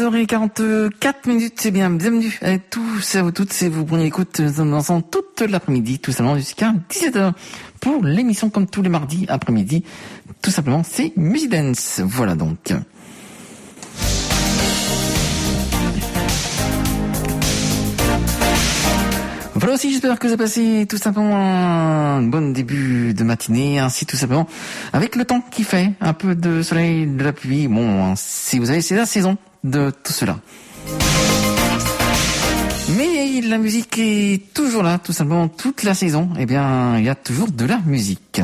13h44 minutes, c'est bien, bienvenue à tous et à toutes, et vous prenez l'écoute, nous sommes ensemble toute l'après-midi, tout simplement jusqu'à 17h, pour l'émission comme tous les mardis après-midi, tout simplement, c'est Music Dance, voilà donc. Voilà aussi, j'espère que vous avez passé tout simplement un bon début de matinée, ainsi tout simplement avec le temps qui fait, un peu de soleil, de la pluie. Bon, hein, si vous avez, c'est la saison de tout cela. Mais la musique est toujours là, tout simplement, toute la saison. Eh bien, il y a toujours de la musique.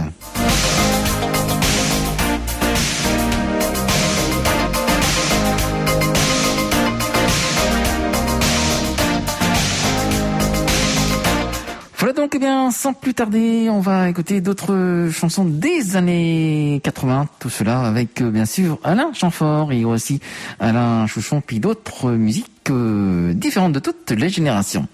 sans plus tarder, on va écouter d'autres chansons des années 80. Tout cela avec, euh, bien sûr, Alain Chamfort et aussi Alain Chouchon, puis d'autres musiques euh, différentes de toutes les générations.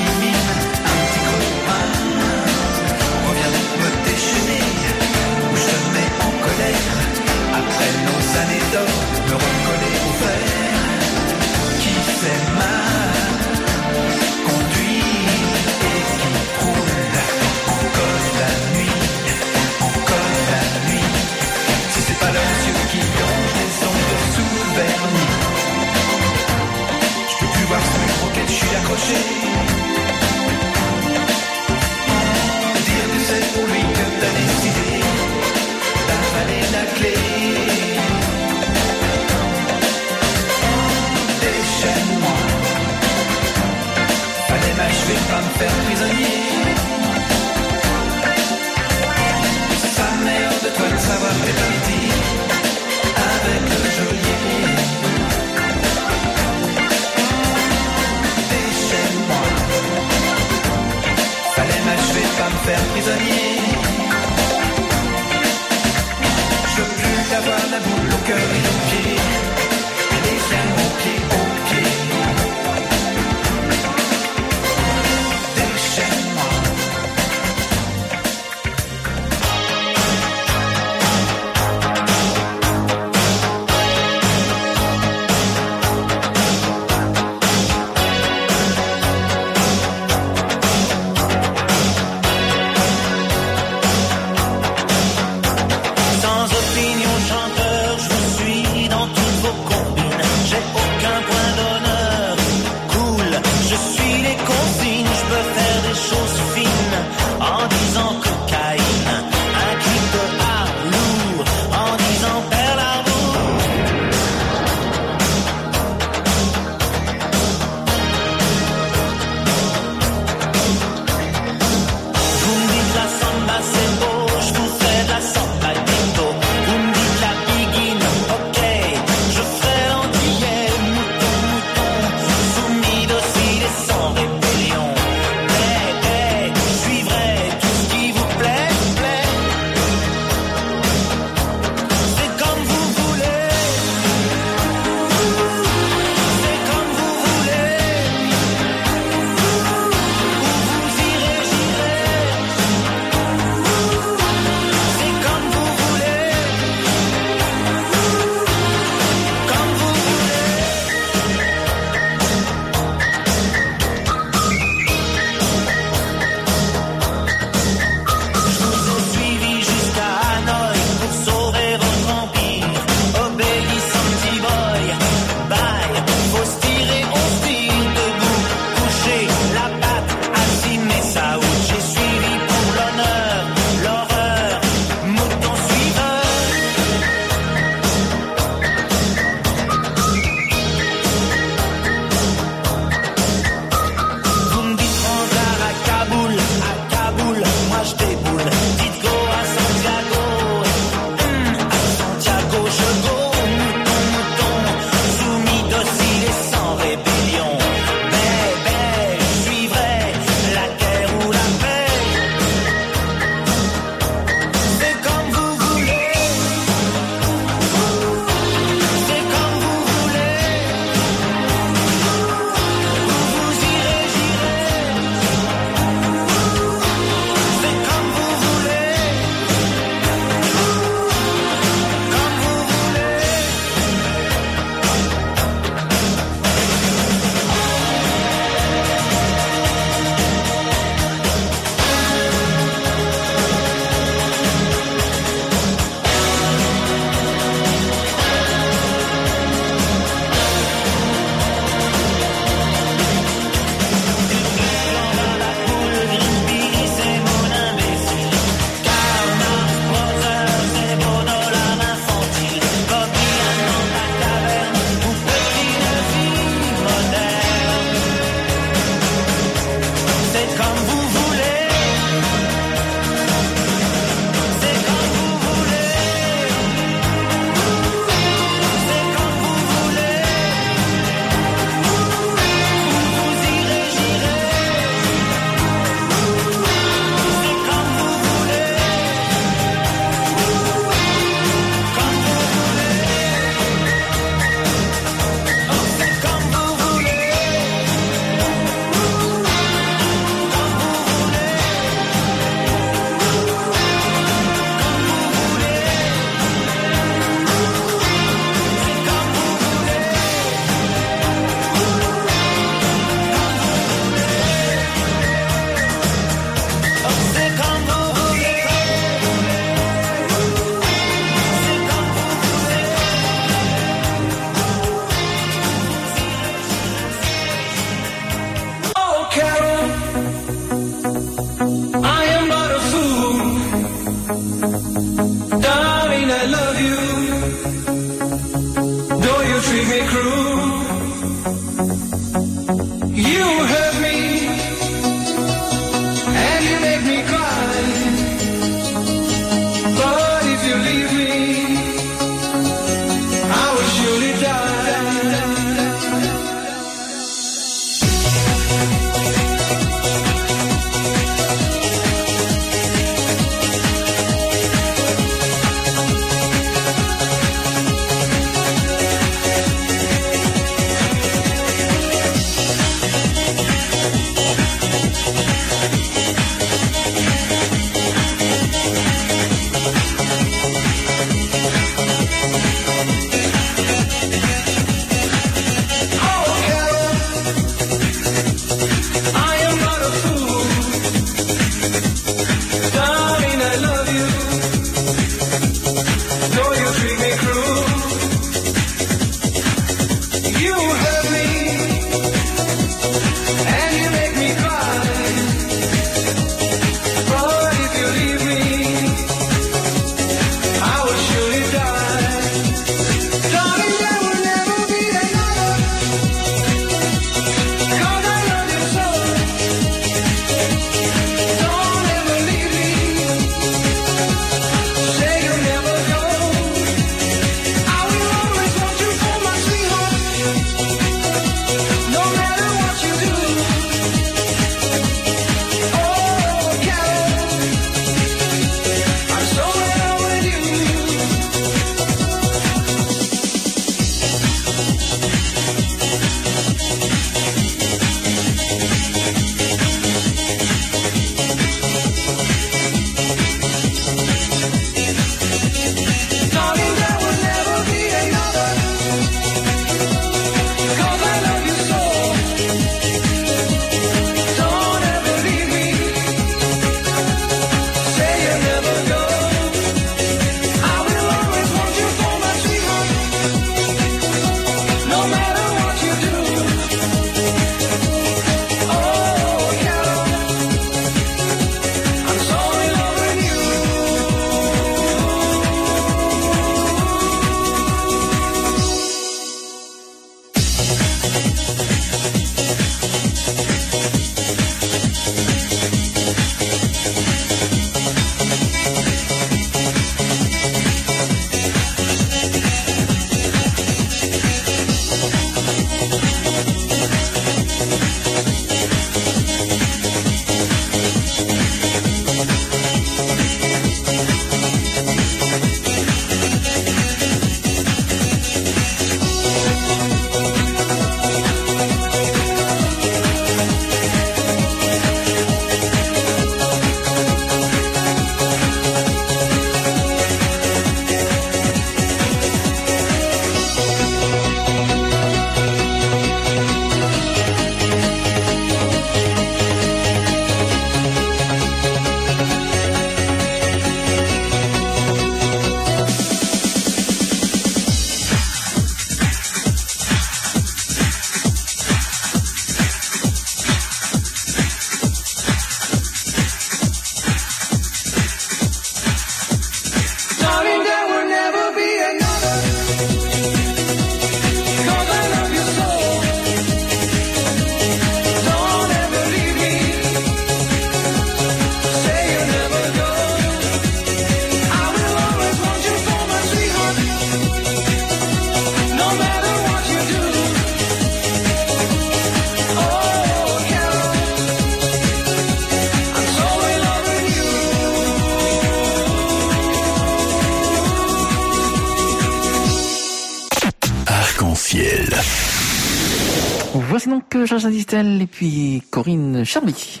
Georges Distel et puis Corinne Charby.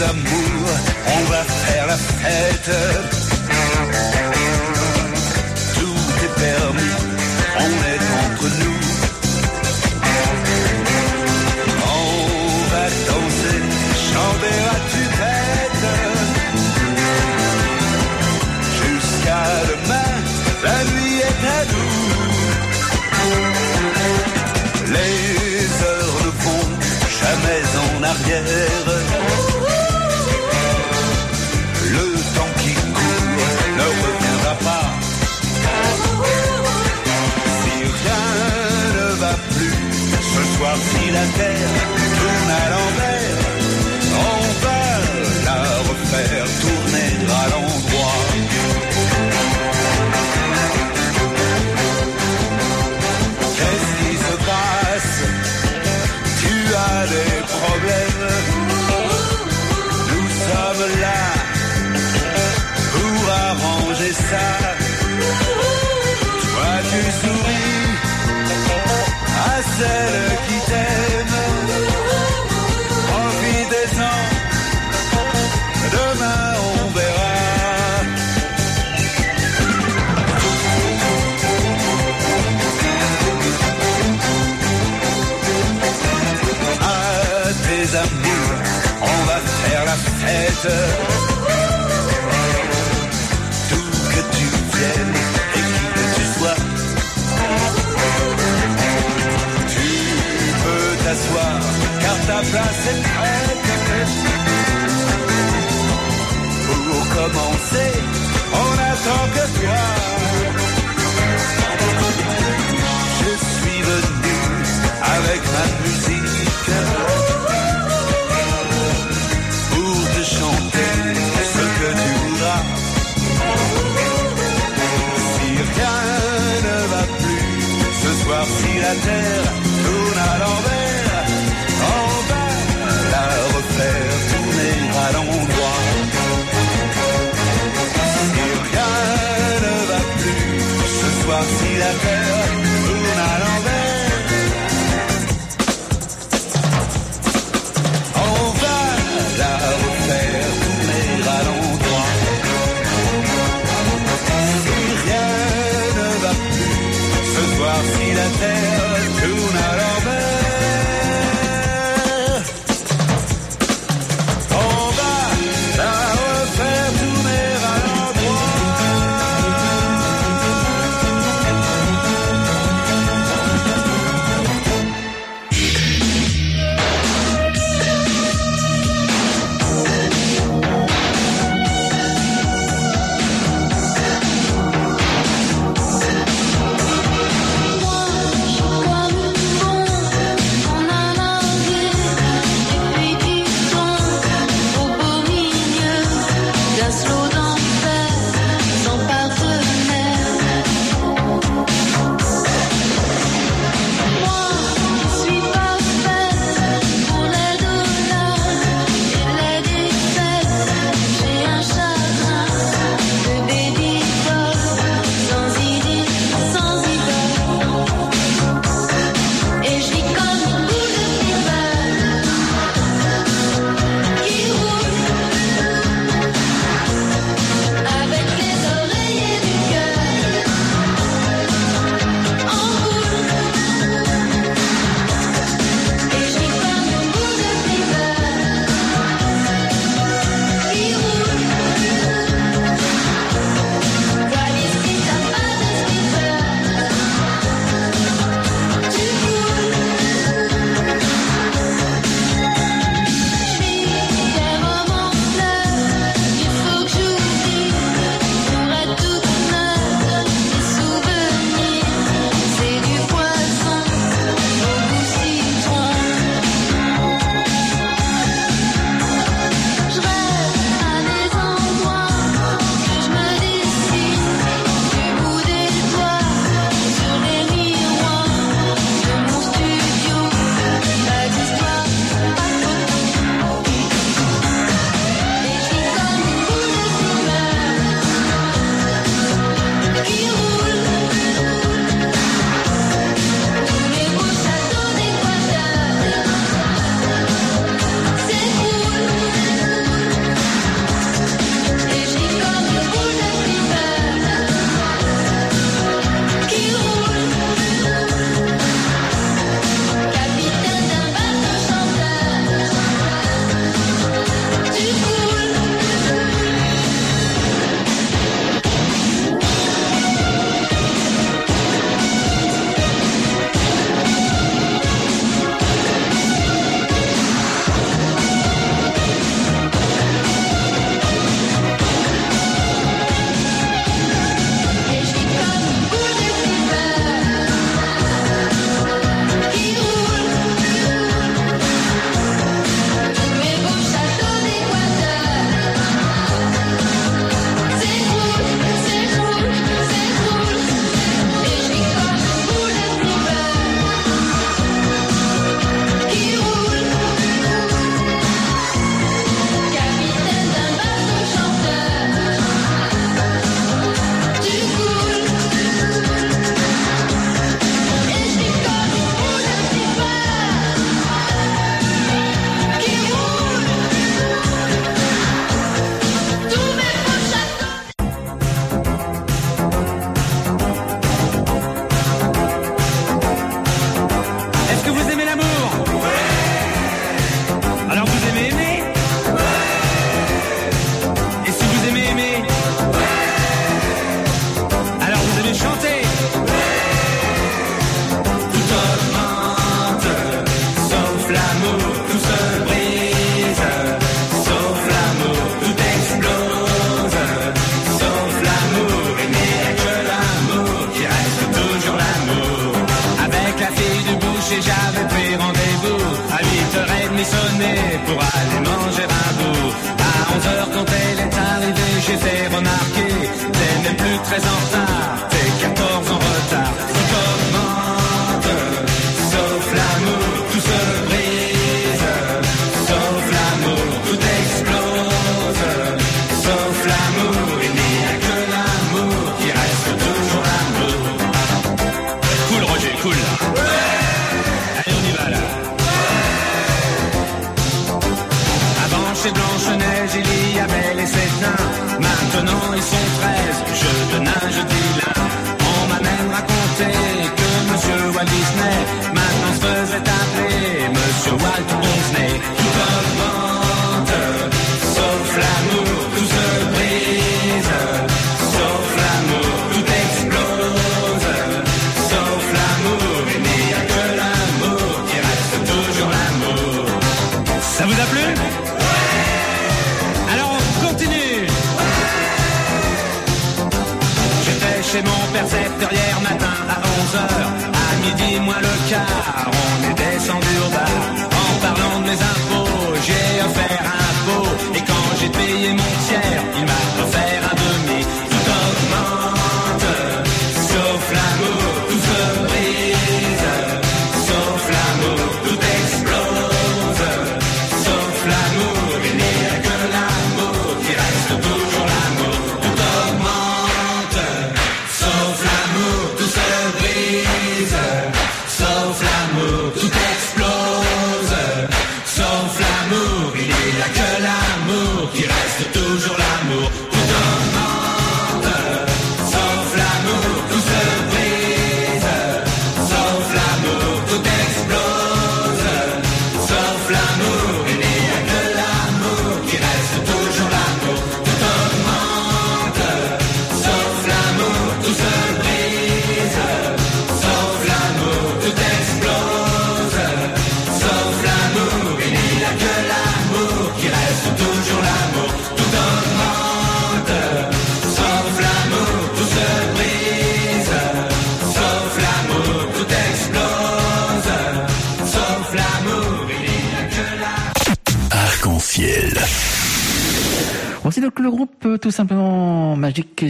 Amours,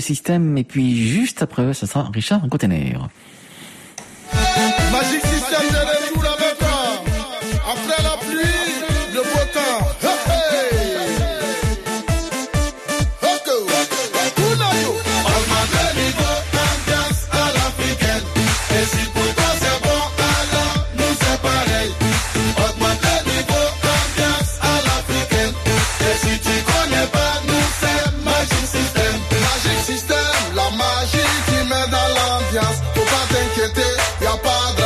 système Et puis juste après, ce sera Richard Cottener. paga.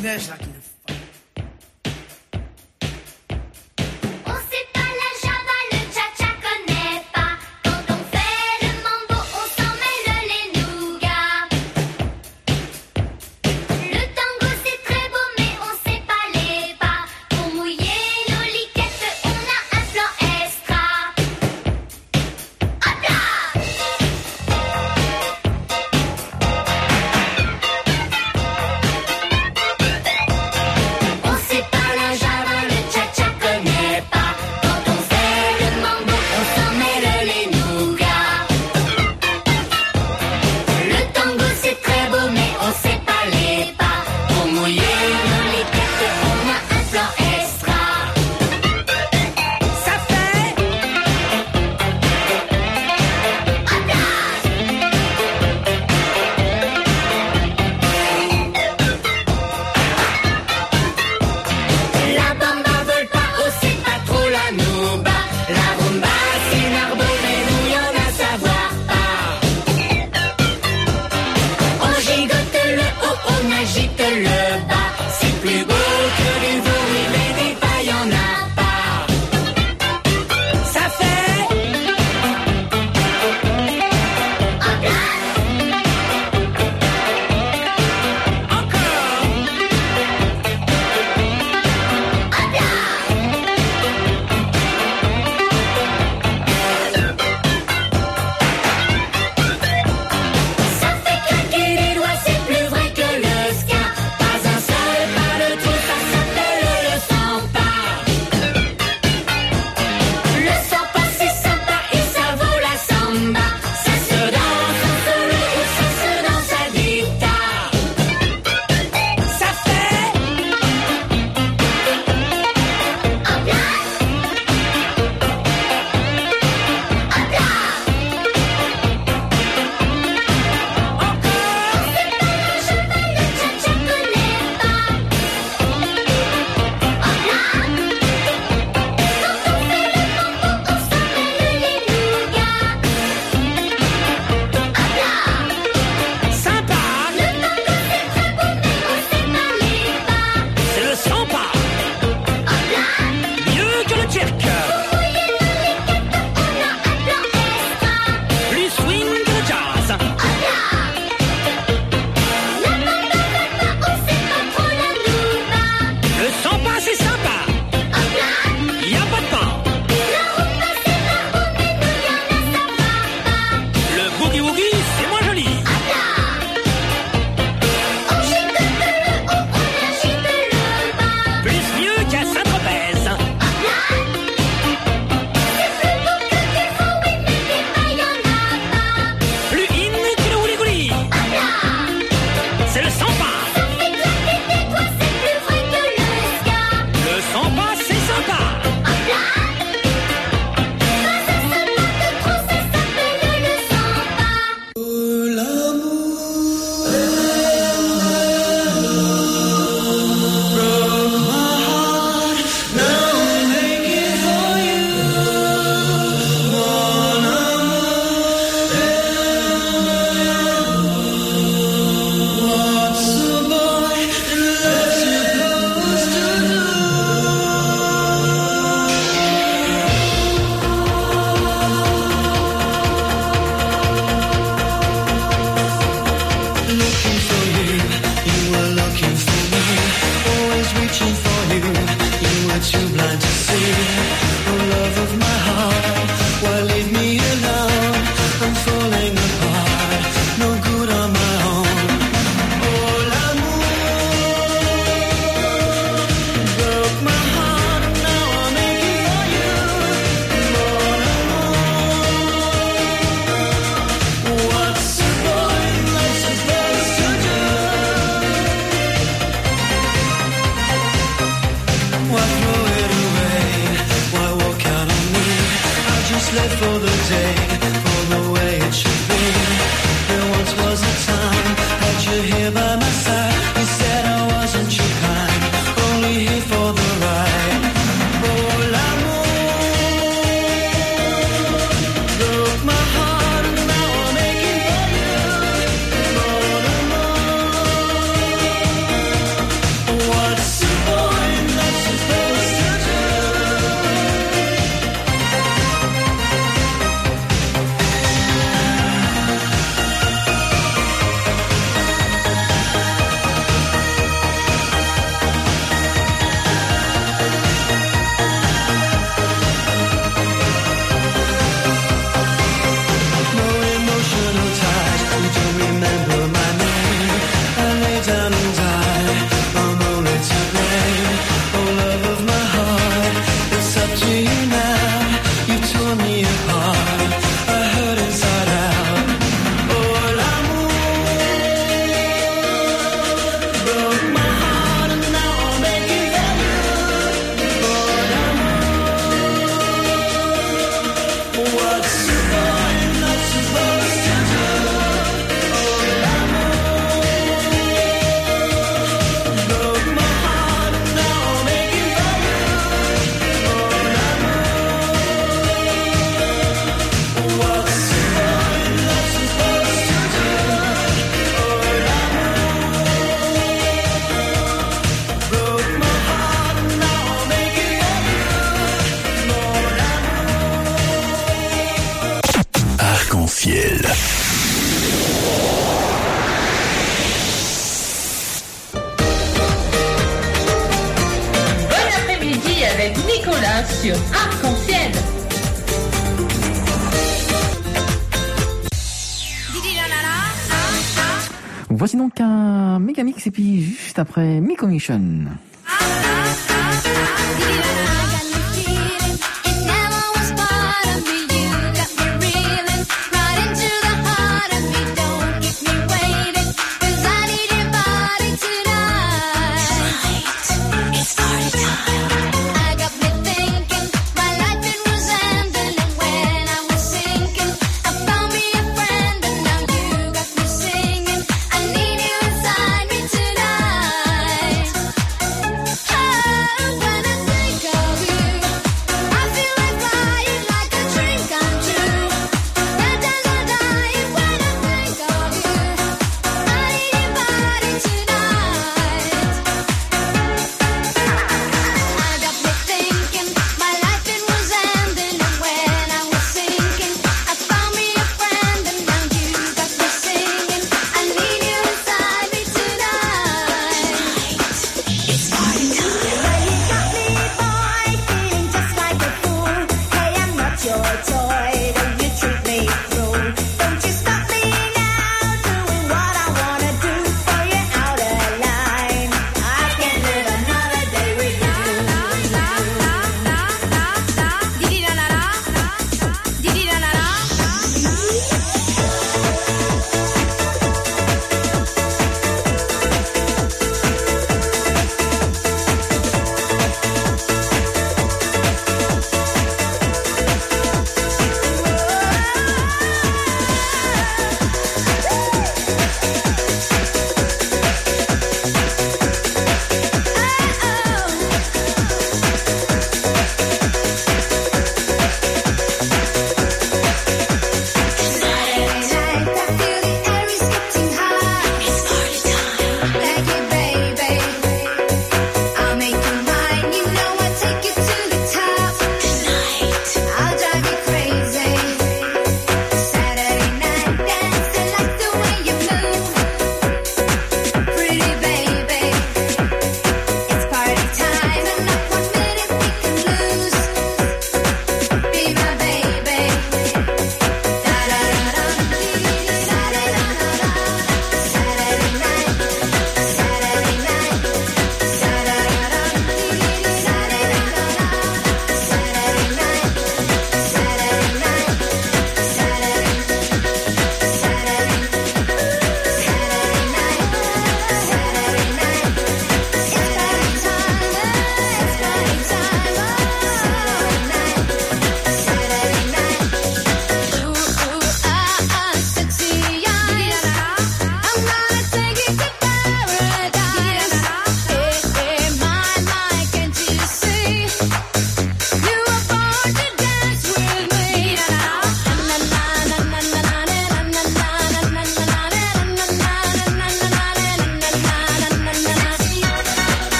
C'est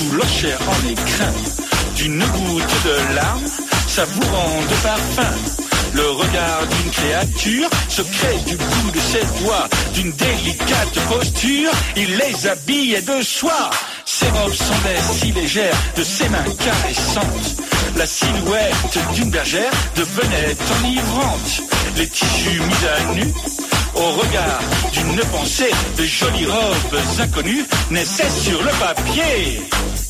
sous l'ochère en écrin. D'une goutte de larmes, savourant de parfum. Le regard d'une créature secret du bout de ses doigts, d'une délicate posture, il les habille de soie. Ses robes sont si légères, de ses mains caressantes. La silhouette d'une bergère devenait enivrante. Les tissus mis à nu au regard d'une pensée de jolies robes inconnues naissaient sur le papier.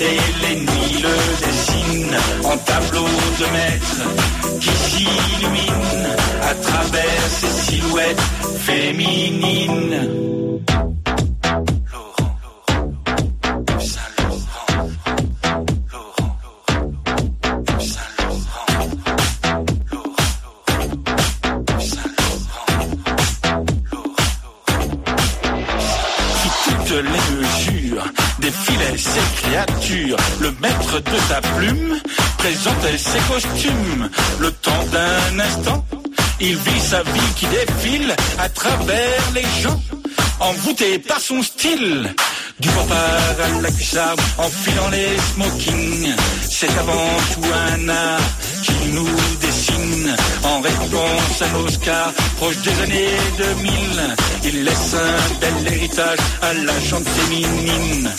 et l'ennemi le dessine en tableau de maître qui s'illumine à travers ses silhouettes féminines. sa vie qui défile à travers les gens, envoûtés par son style. Du bombard à la cuissarde, en filant les smokings, c'est avant tout un art qui nous dessine. En récompense à l'Oscar. proche des années 2000, il laisse un bel héritage à la chante féminine.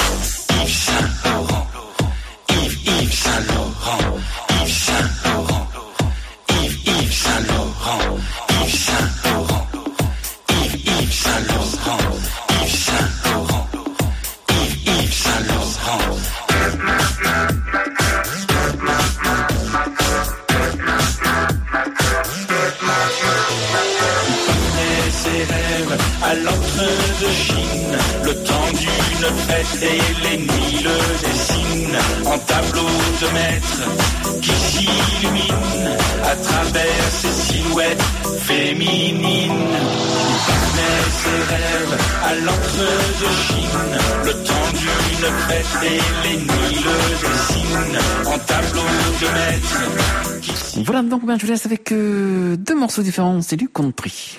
Voilà, donc ben, je vous laisse avec euh, deux morceaux différents, c'est du country.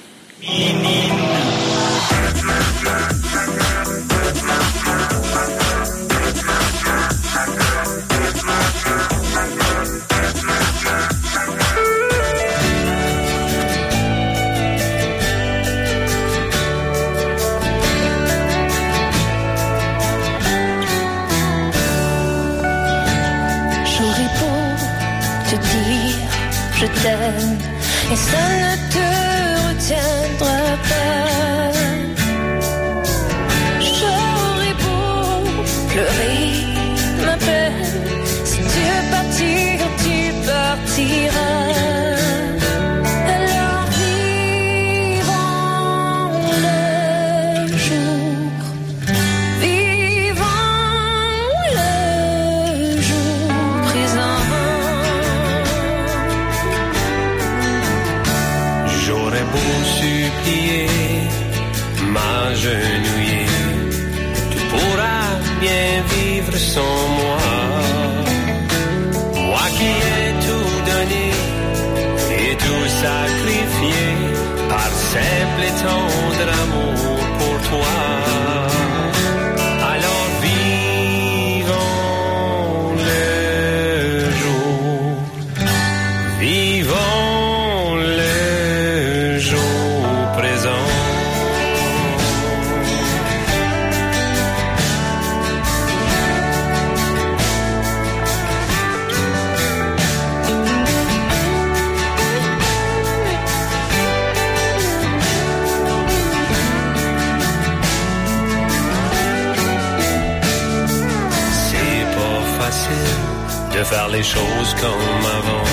comme avant.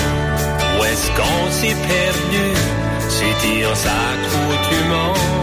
Où est-ce qu'on s'est perdu? C'est dire s'accoutumant.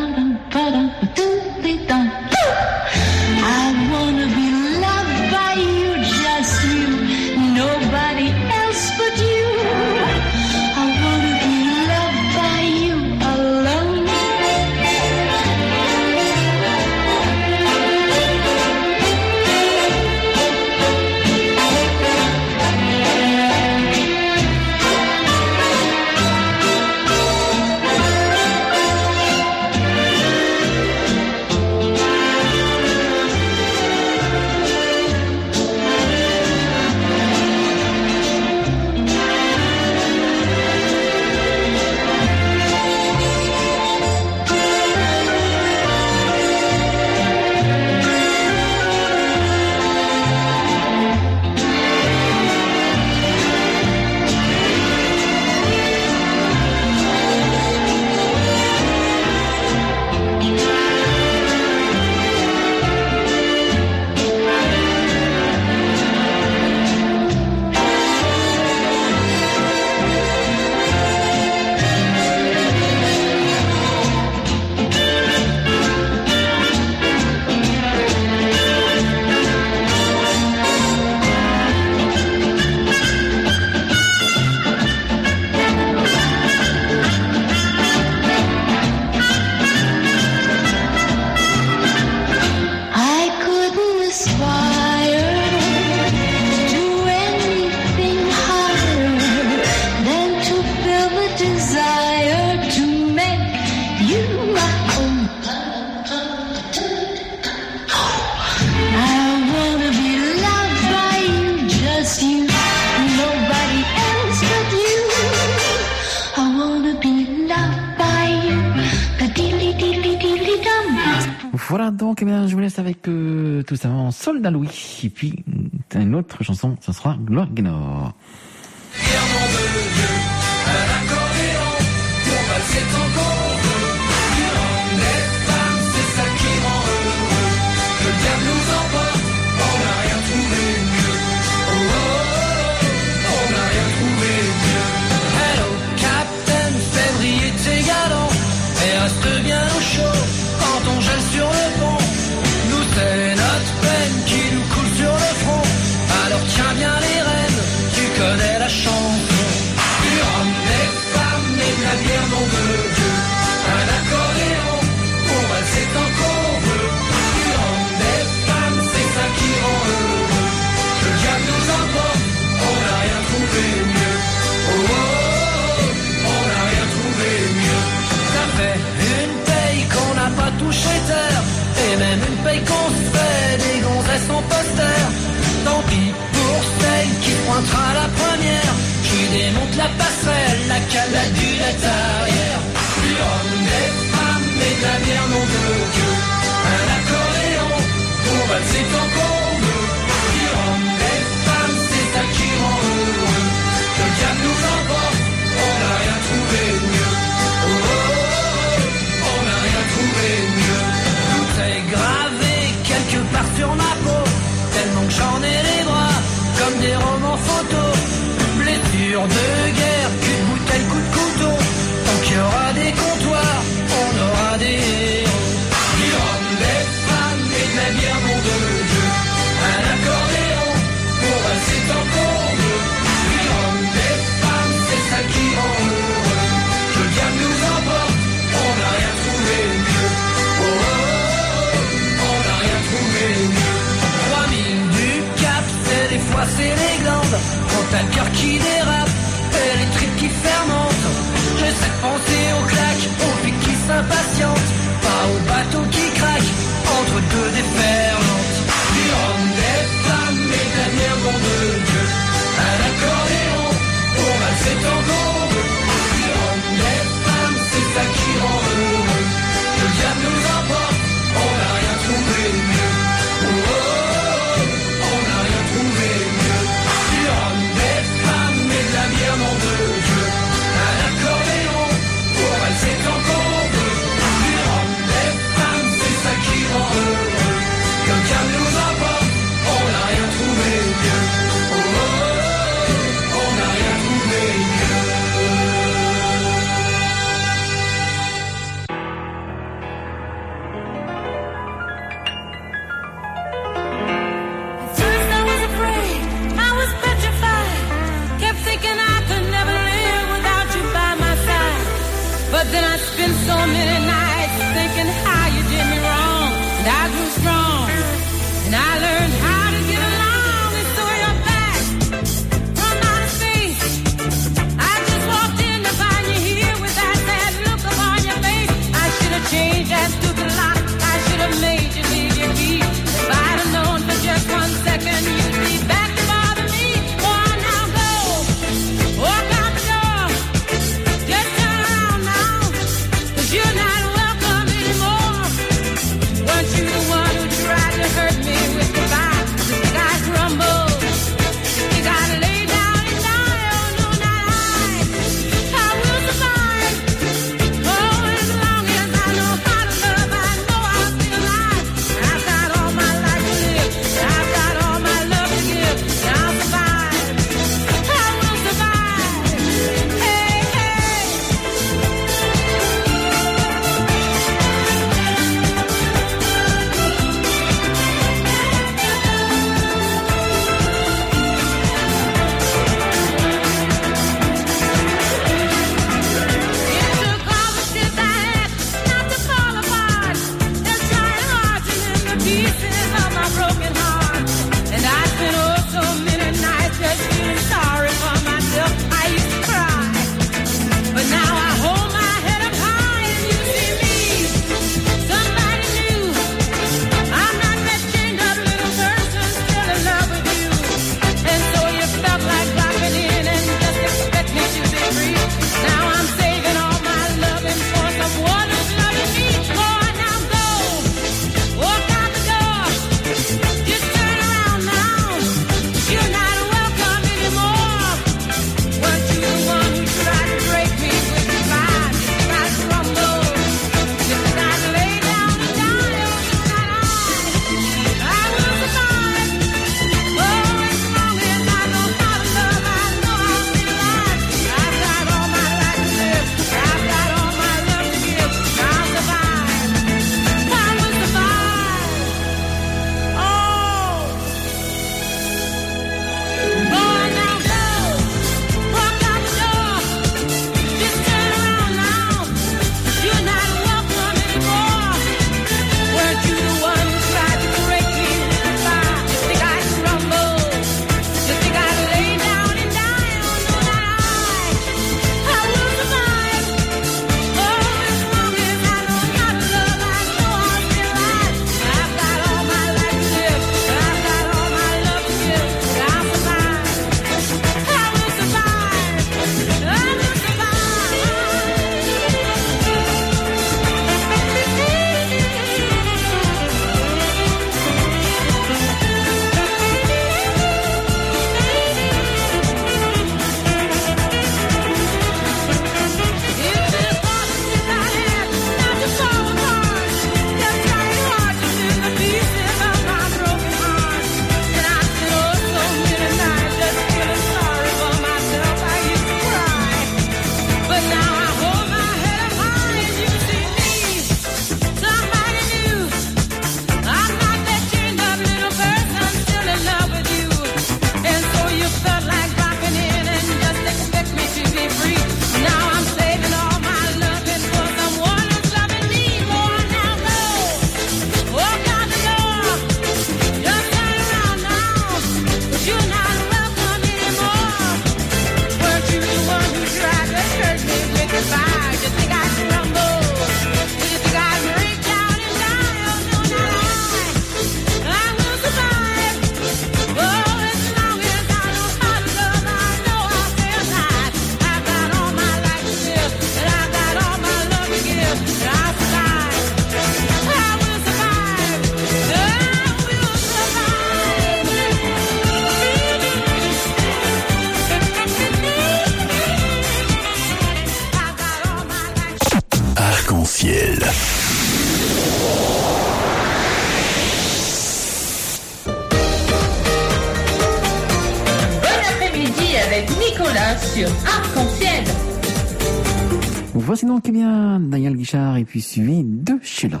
Puis suivi de Sheila.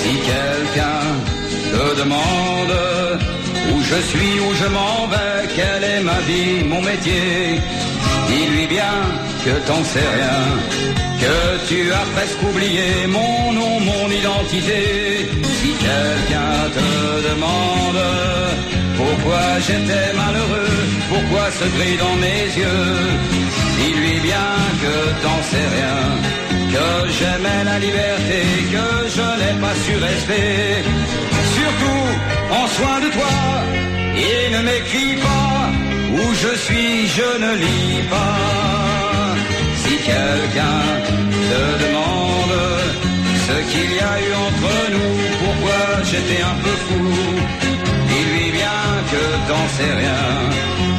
Si quelqu'un te demande où je suis, où je m'en vais, quelle est ma vie, mon métier, dis-lui bien que t'en sais rien, que tu as presque oublié mon nom, mon identité. Si quelqu'un te demande pourquoi j'étais malheureux, pourquoi ce gris dans mes yeux, dis-lui bien que t'en sais rien, que j'aimais la liberté, que je n'ai pas su rester. Surtout, prends soin de toi et ne m'écris pas où je suis, je ne lis pas. Si quelqu'un te demande ce qu'il y a eu entre nous, pourquoi j'étais un peu fou, dis-lui bien que t'en sais rien.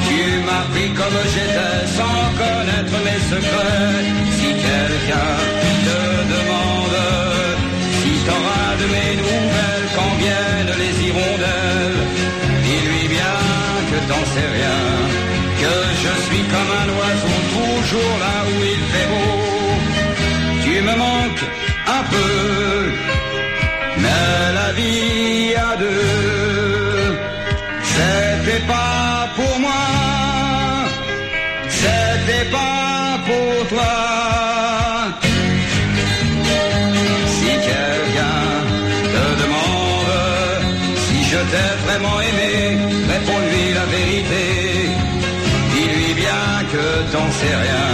M'as pris comme j'étais sans connaître mes secrets. Si quelqu'un te demande si t'auras de mes nouvelles quand viennent les hirondelles, dis-lui bien que t'en sais rien, que je suis comme un oiseau toujours là où il fait beau. Tu me manques un peu, mais la vie à deux, c'était pas rien,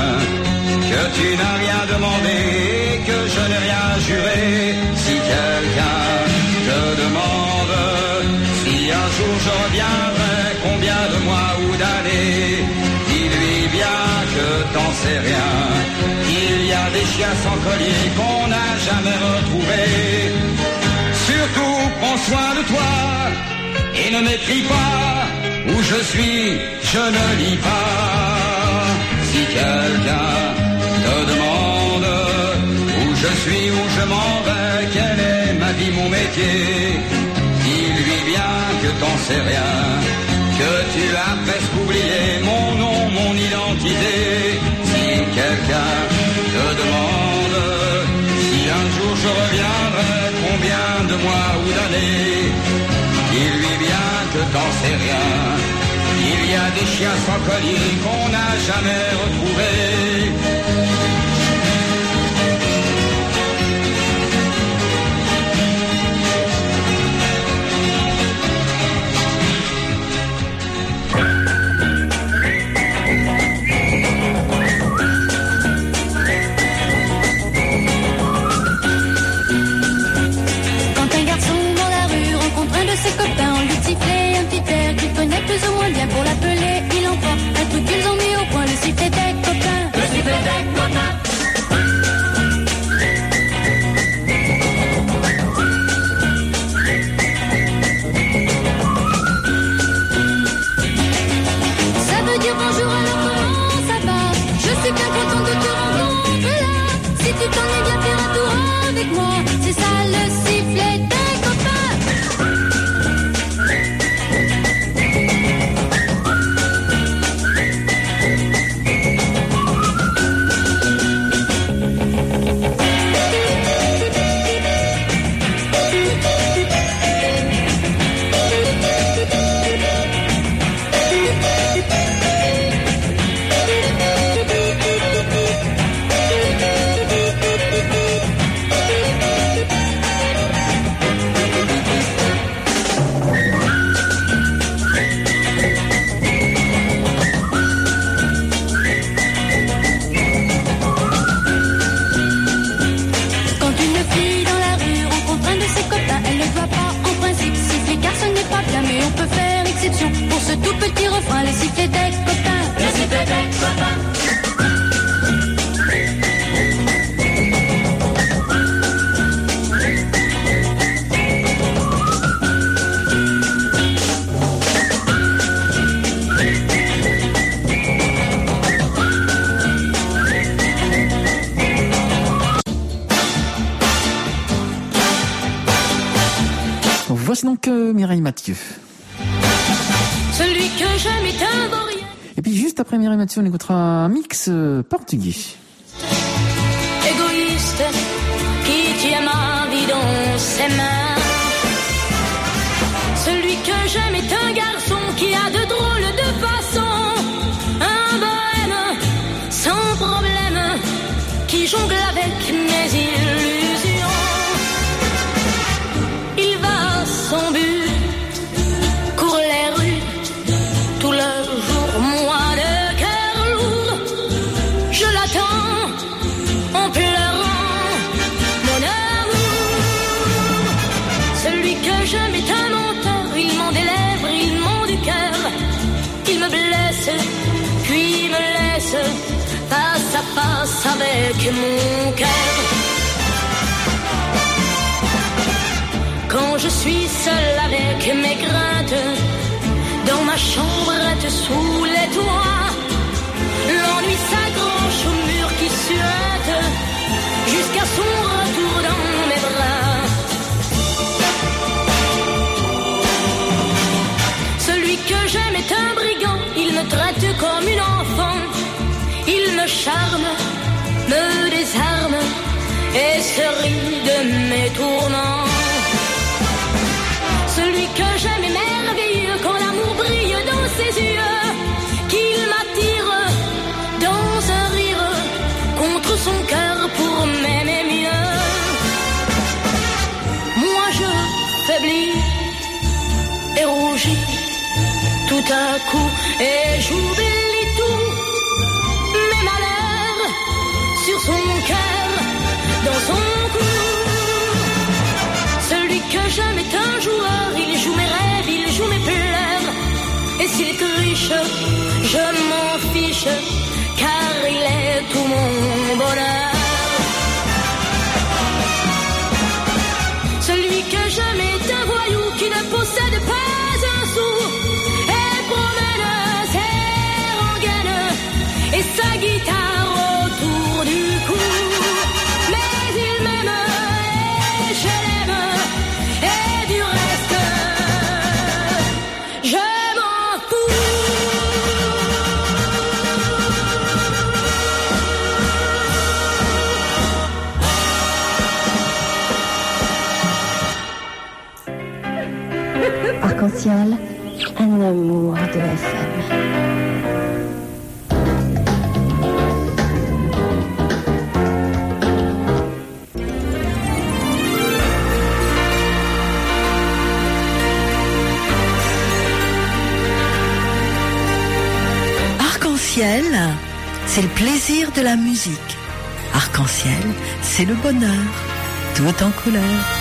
que tu n'as rien demandé, que je n'ai rien juré. Si quelqu'un te demande si un jour je reviendrai, combien de mois ou d'années, dis-lui bien que t'en sais rien. Il y a des chiens sans collier qu'on n'a jamais retrouvés. Surtout, prends soin de toi et ne m'écris pas où je suis, je ne lis pas. Quelqu'un te demande où je suis, où je m'en vais, quelle est ma vie, mon métier, dis-lui bien que t'en sais rien, que tu as presque oublié mon nom, mon identité. Si quelqu'un te demande si un jour je reviendrai, combien de mois ou d'années, dis-lui bien que t'en sais rien. Il y a des chiens sans collier qu'on n'a jamais retrouvés. Plus ou moins bien pour l'appeler. Il emporte un truc qu'ils ont mis au point, le sifflet des Euh, Mireille Mathieu. Celui que j'aime est un beau rien. Et puis juste après Mireille Mathieu, on écoutera un mix euh, portugais. Je suis seule avec mes craintes, dans ma chambrette sous les toits, l'ennui s'accroche au mur qui suinte jusqu'à son retour dans mes bras. Celui que j'aime est un brigand, il me traite comme une enfant, il me charme, me désarme et se rit de mes tourments. Est merveilleux quand l'amour brille dans ses yeux, qu'il m'attire dans un rire contre son cœur pour m'aimer mieux. Moi je faiblis et rougis tout à coup et j'oublie tout mes malheurs sur son cœur, dans son cou. Que j'aime est un joueur, il joue mes rêves, il joue mes pleurs. Et s'il triche, je m'en fiche, car il est tout mon bonheur. Celui que j'aime est un voyou qui ne possède pas un sou et promène ses rengaines et sa guitare Un amour de FM. Arc-en-ciel, c'est le plaisir de la musique. Arc-en-ciel, c'est le bonheur, tout en couleur.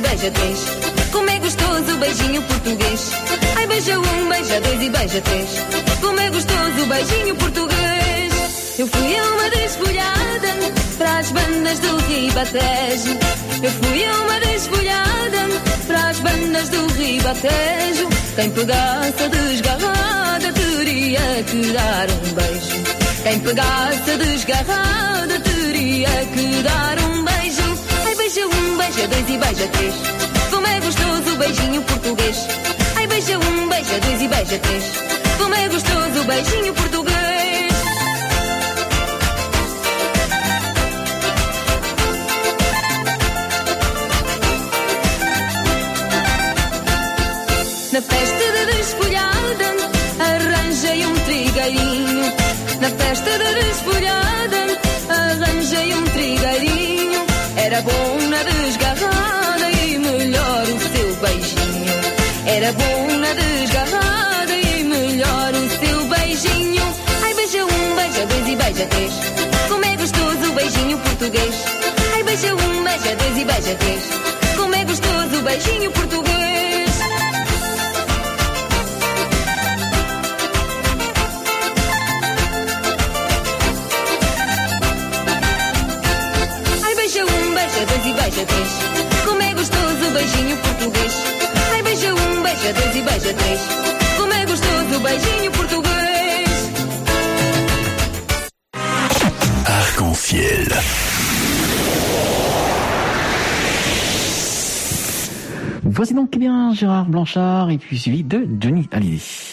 Beija três. Como é gostoso o beijinho português. Ai, beija um, beija dois e beija três. Como é gostoso o beijinho português. Eu fui a uma desfolhada para as bandas do Ribatejo. Eu fui a uma desfolhada para as bandas do Ribatejo. Quem pegasse a desgarrada teria que dar um beijo. Quem pegasse a desgarrada teria que dar um um, beija dois e beija três. Como é gostoso o beijinho português. Ai, beija um, beija dois e beija três. Como é gostoso o beijinho português. Na festa da desfolhada arranjei um trigueirinho. Na festa da desfolhada arranjei um trigueirinho. Era bom Era bom na desgarrada e melhor o seu beijinho. Ai, beija um, beija dois e beija três. Como é gostoso o beijinho português. Ai, beija um, beija dois e beija três. Como é gostoso o beijinho português. Ai, beija um, beija dois e beija três. Como é gostoso o beijinho português. Beija um, beija dois e beija três. Como é gostoso o beijinho português. Arc-en-ciel. Voici donc eh bien Gérard Blanchard et puis suivi de Johnny Hallyday.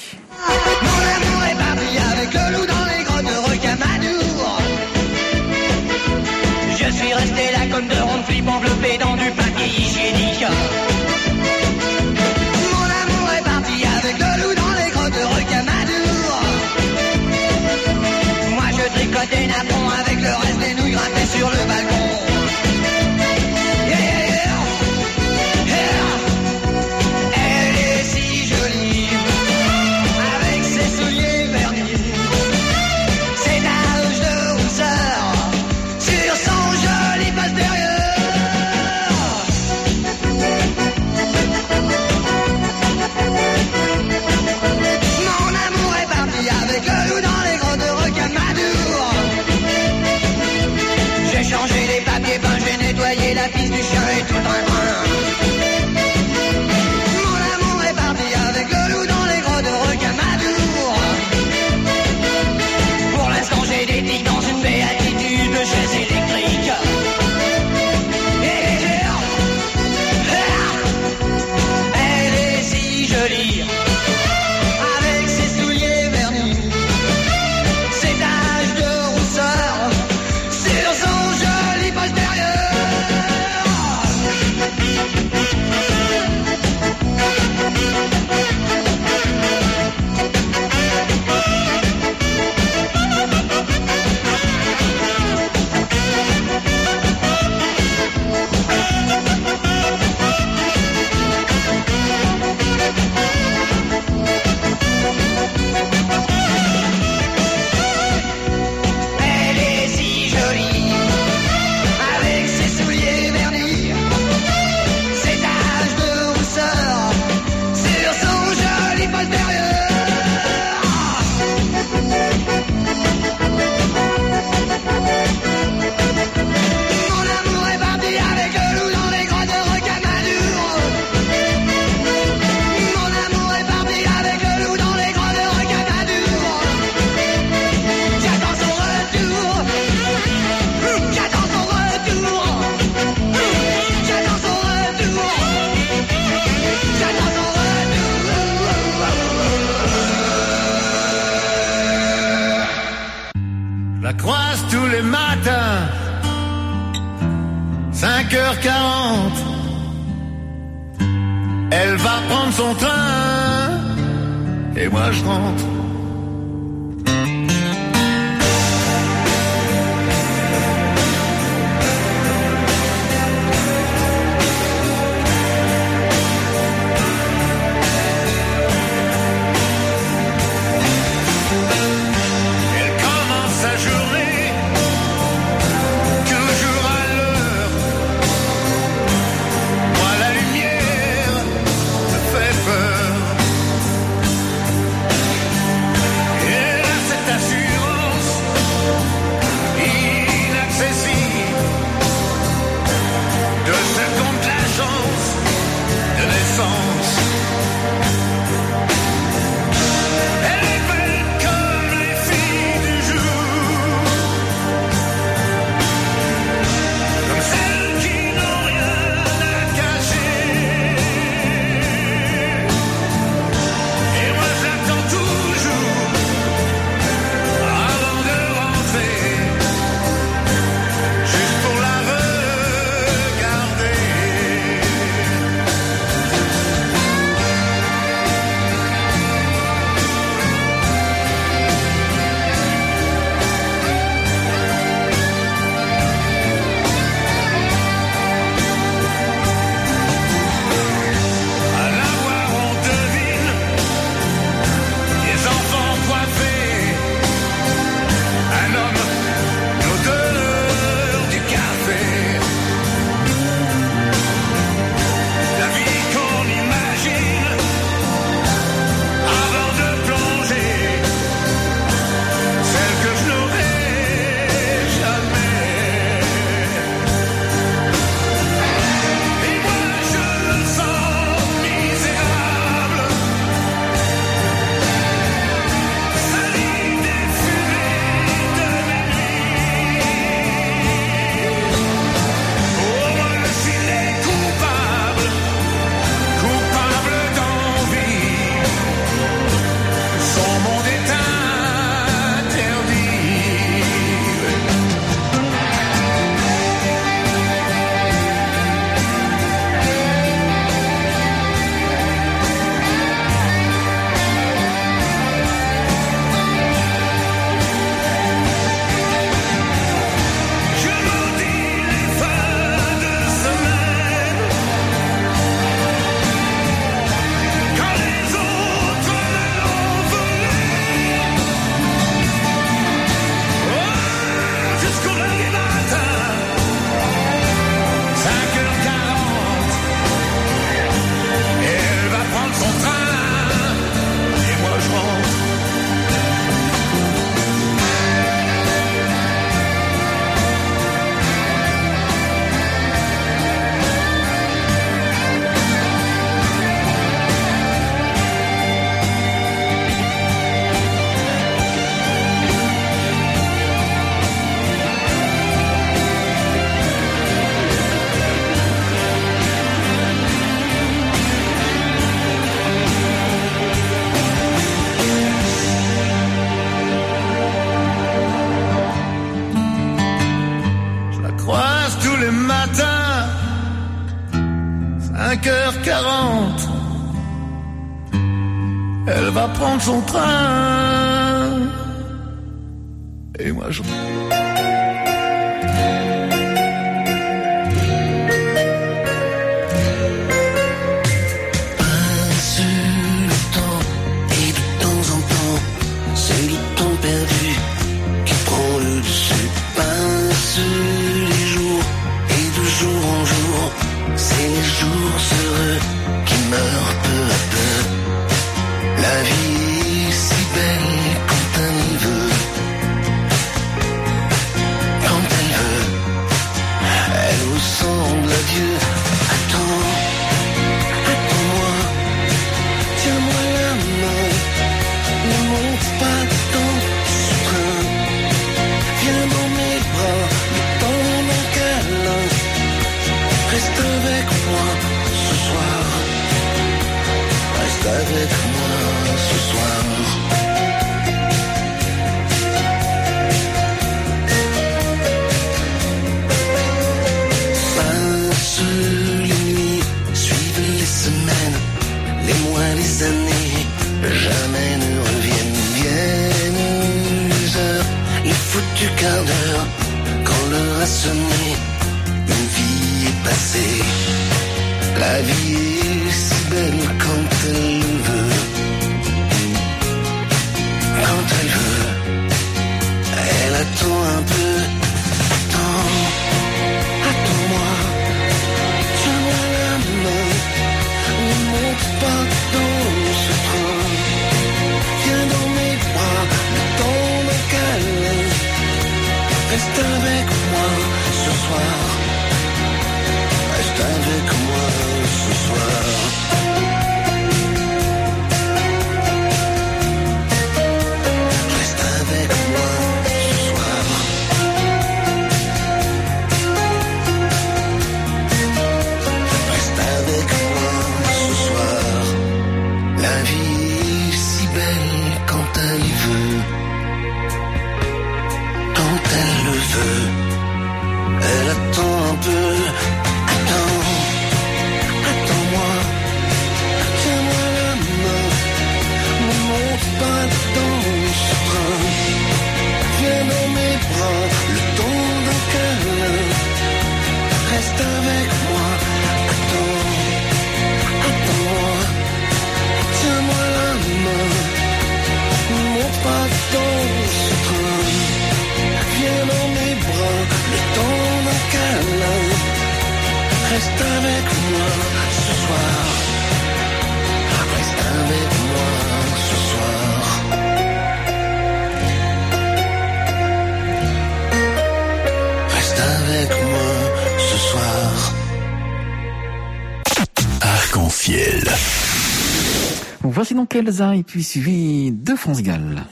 Voici donc Elsa et puis suivi de France Gall.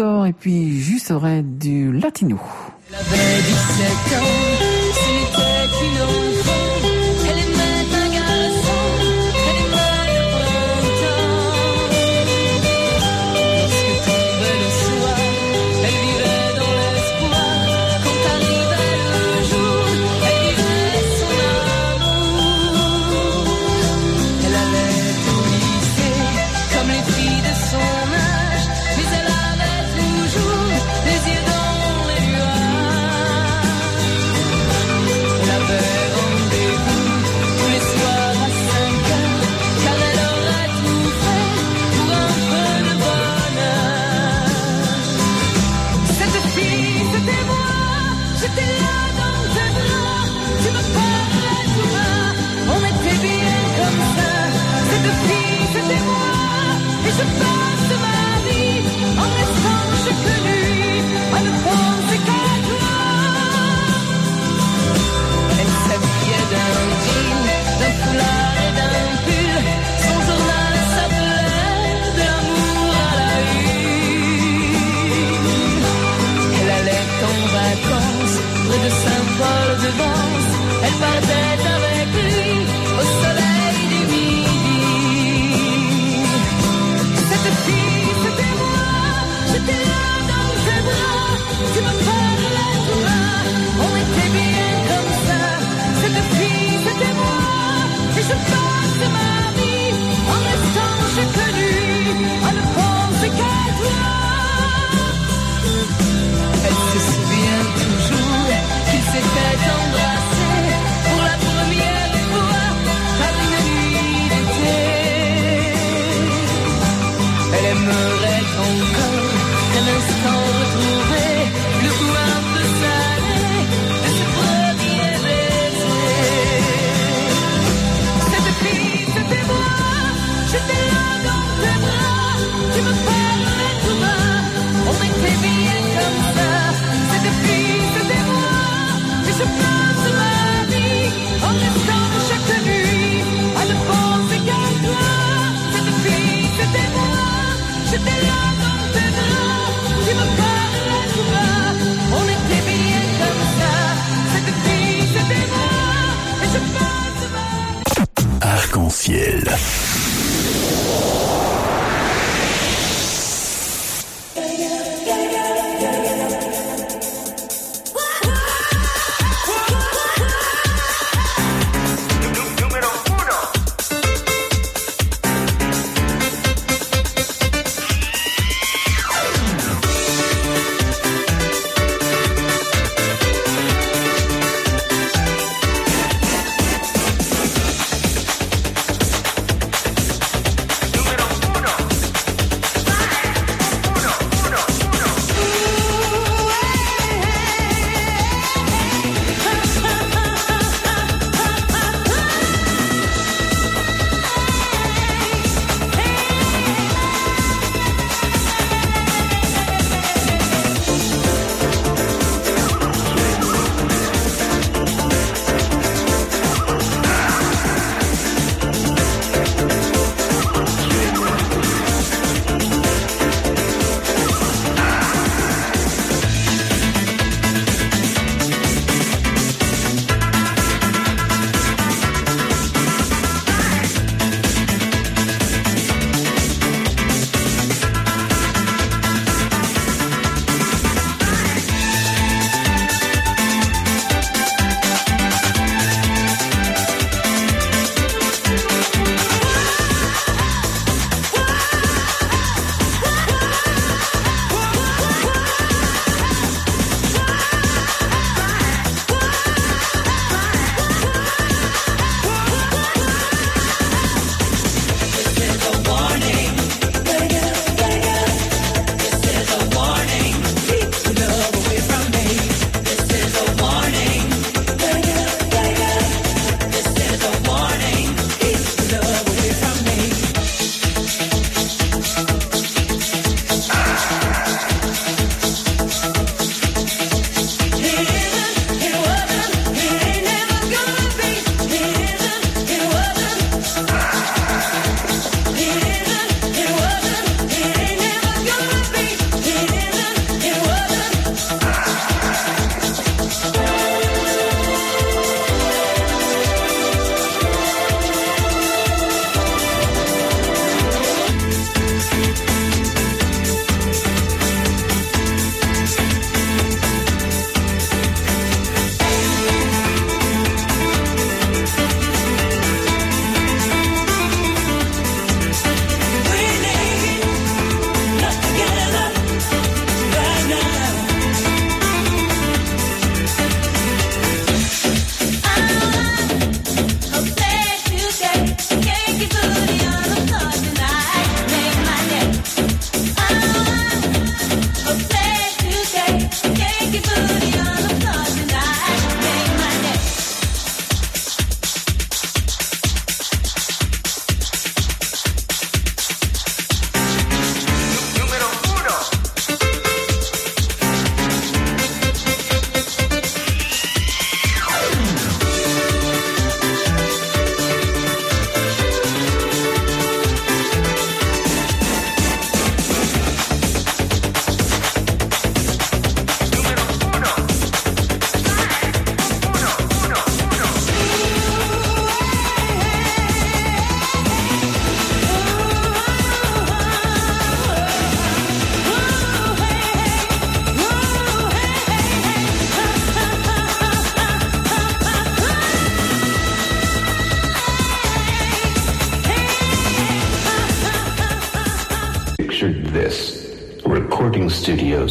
Et puis juste aurait du latino.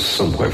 Somewhere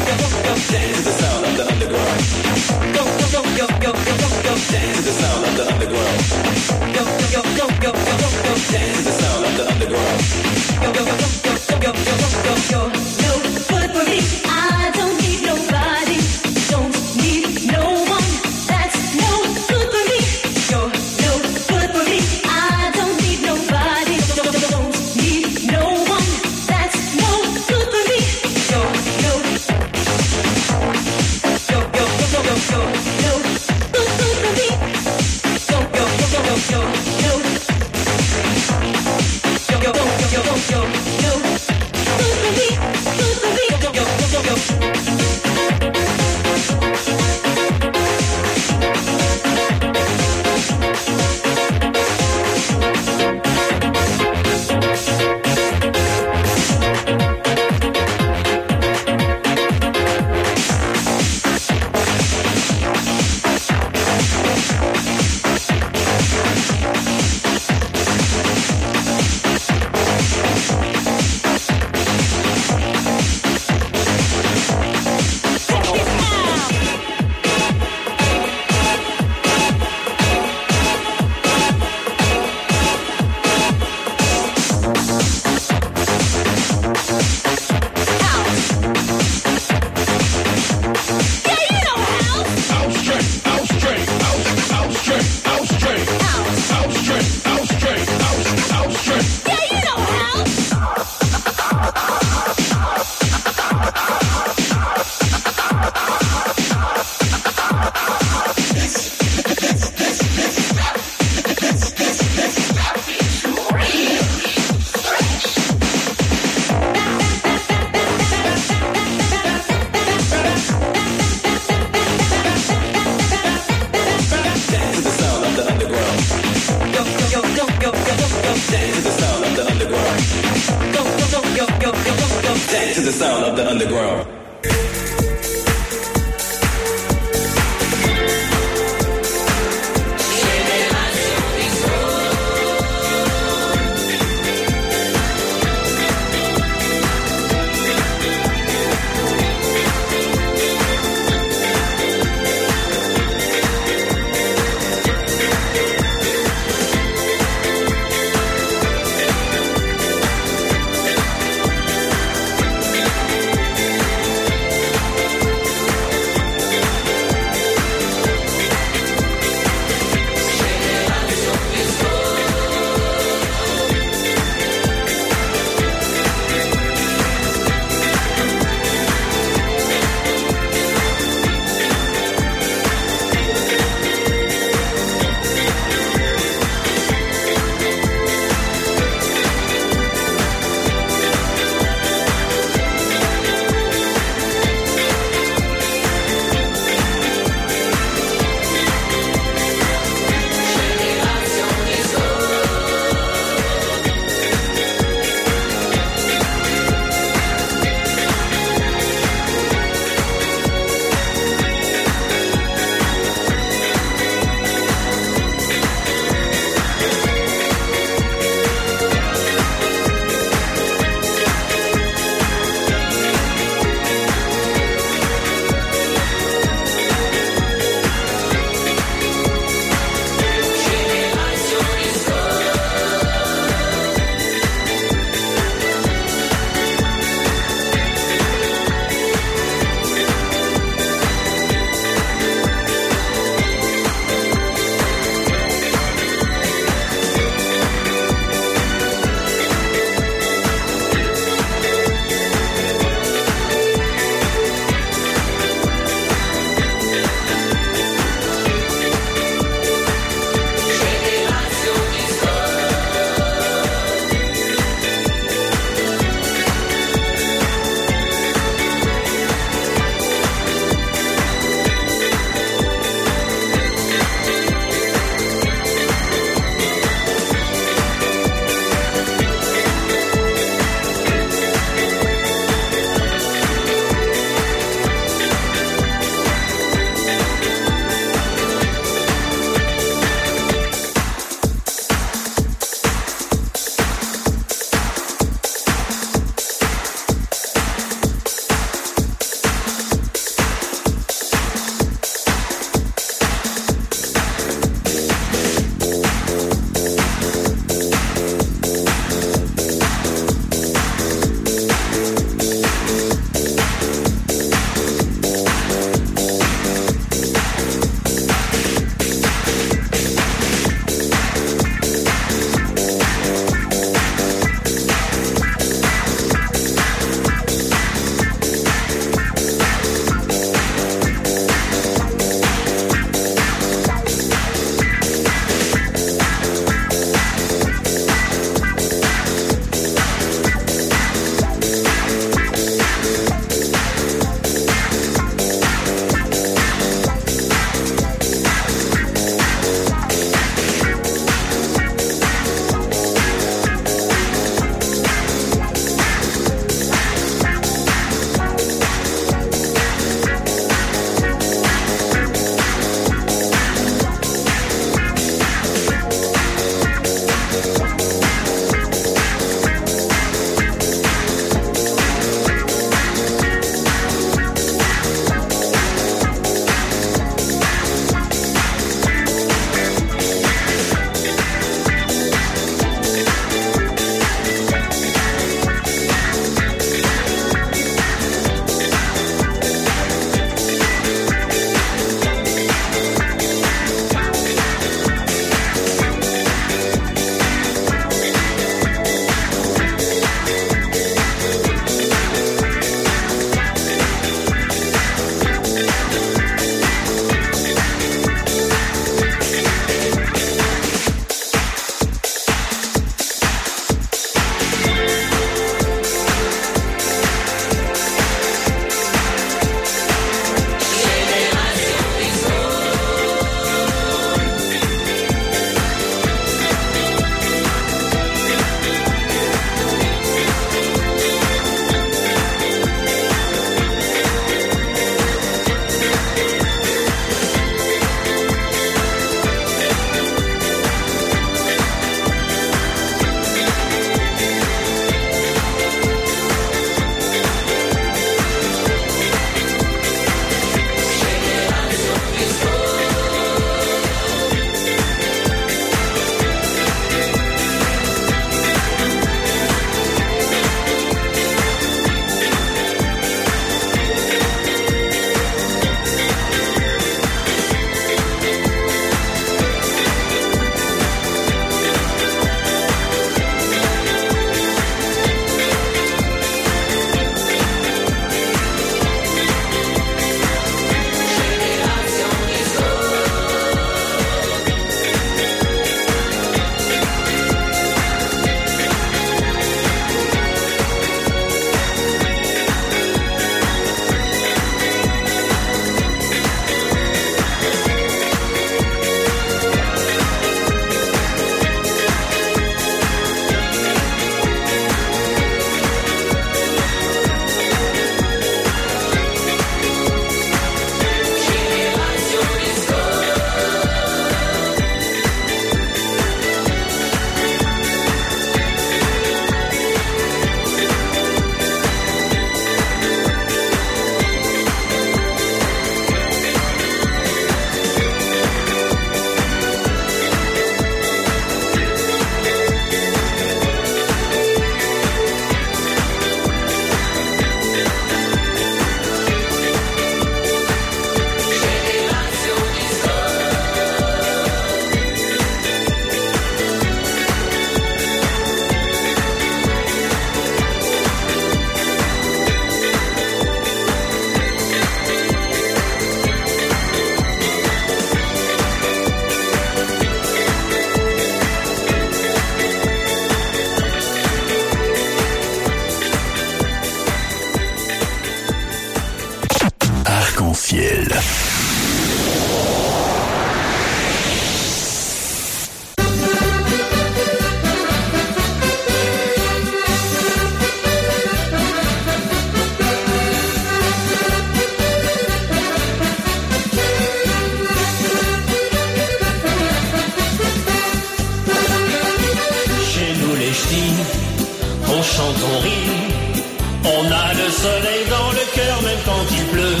On a le soleil dans le cœur même quand il pleut.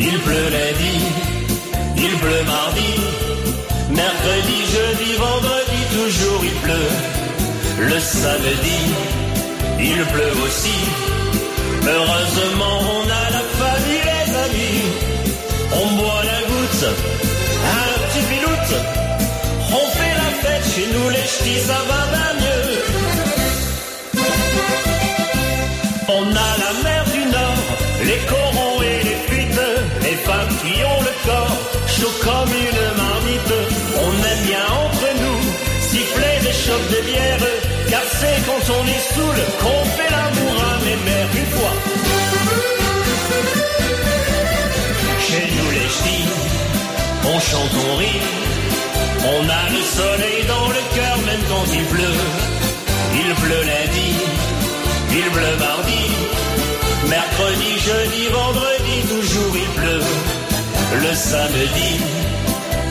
Il pleut lundi, il pleut mardi, mercredi, jeudi, vendredi, toujours il pleut. Le samedi, il pleut aussi. Heureusement, on a la famille, les amis. On boit la goutte, un petit piloute. On fait la fête chez nous, les ch'tis, ça va siffler des chocs de bière, car c'est quand on est saoul qu'on fait l'amour à mes mères une fois. Chez nous les ch'tis, on chante, on rit, on a le soleil dans le cœur même quand il pleut. Il pleut lundi, il pleut mardi, mercredi, jeudi, vendredi, toujours il pleut. Le samedi,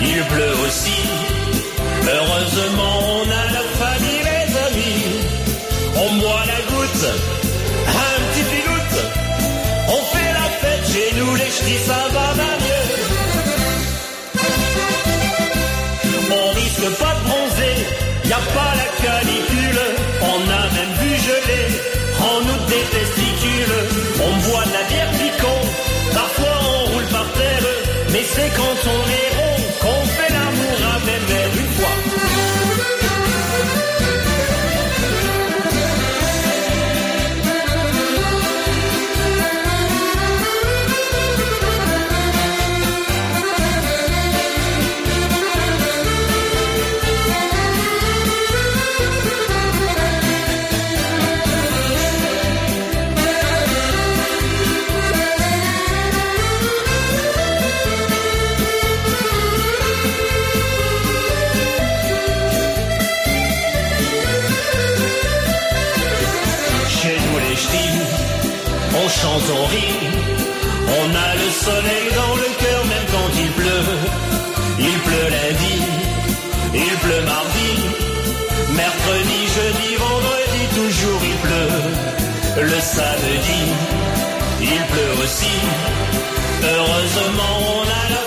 il pleut aussi. Heureusement, on a la nous, ça va mieux. On risque pas de bronzer, y a pas la canicule. On a même vu geler en août des testicules. On boit de la bière picon, parfois on roule par terre. Mais c'est quand on est soleil dans le cœur même quand il pleut. Il pleut lundi, il pleut mardi, mercredi, jeudi, vendredi, toujours il pleut. Le samedi, il pleut aussi. Heureusement, on a la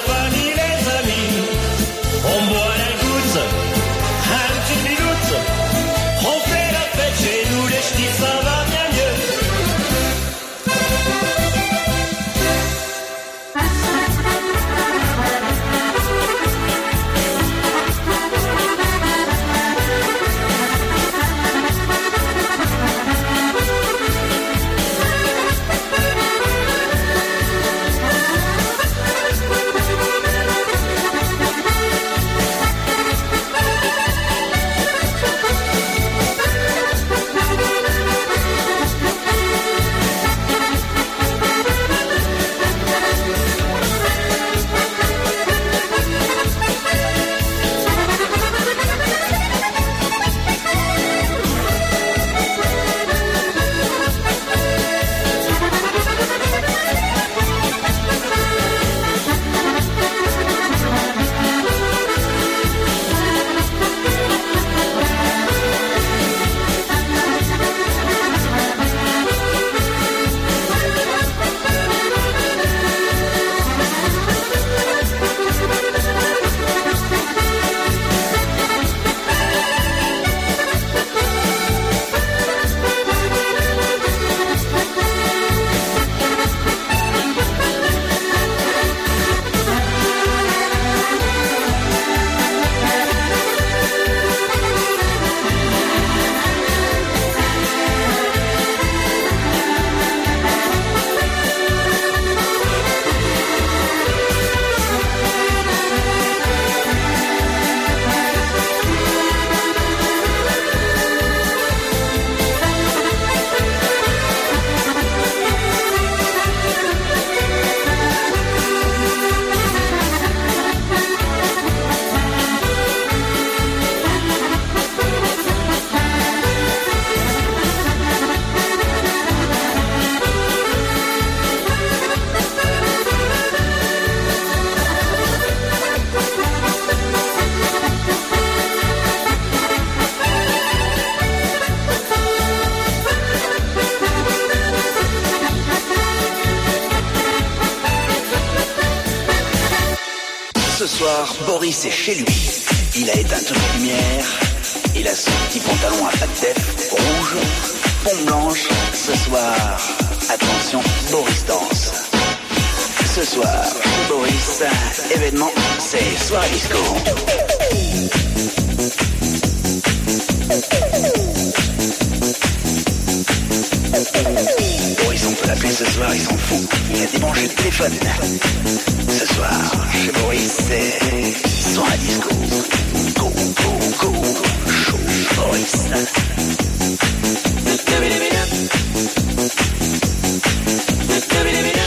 soir, Boris est chez lui. Il a éteint toutes les lumières. Il a son petit pantalon à pattes def, rouge, pompe blanche. Ce soir, attention, Boris danse. Ce soir, Boris, événement, c'est soirée disco. Ce soir, il s'en fout. Il a débranché le téléphone. Ce soir, chez Boris, c'est soirée disco. Go, go, go, chaud, Boris.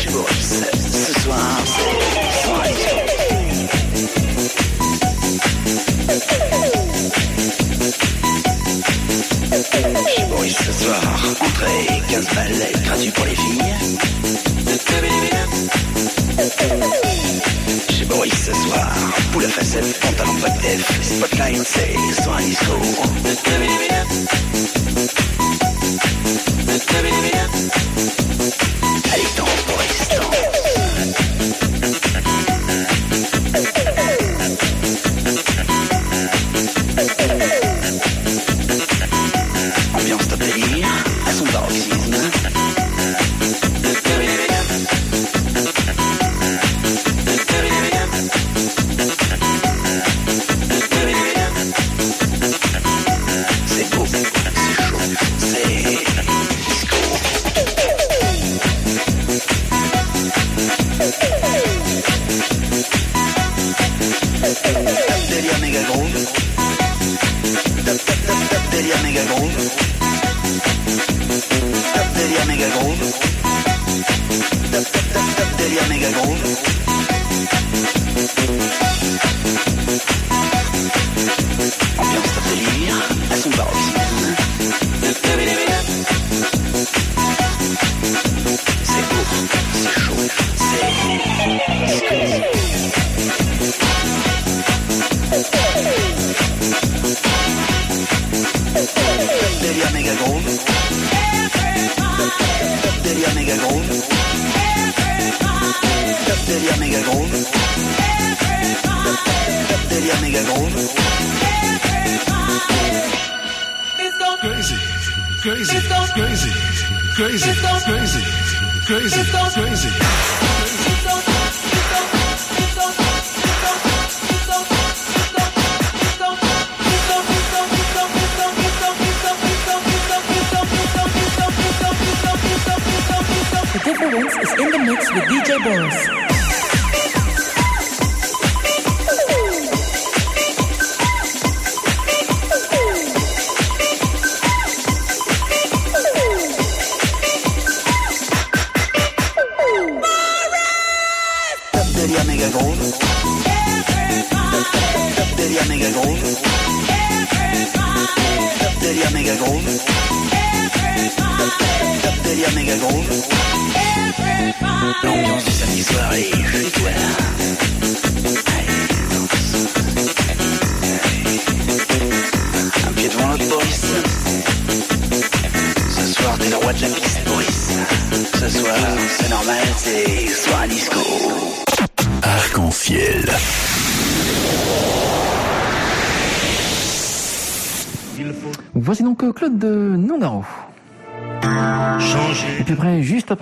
Chez Boris, ce soir, c'est soir, entrée 15 balles gratuit pour les filles. Chez Boris ce soir, poule à facettes, pantalon de def, spotlight c'est soir disco. Allez,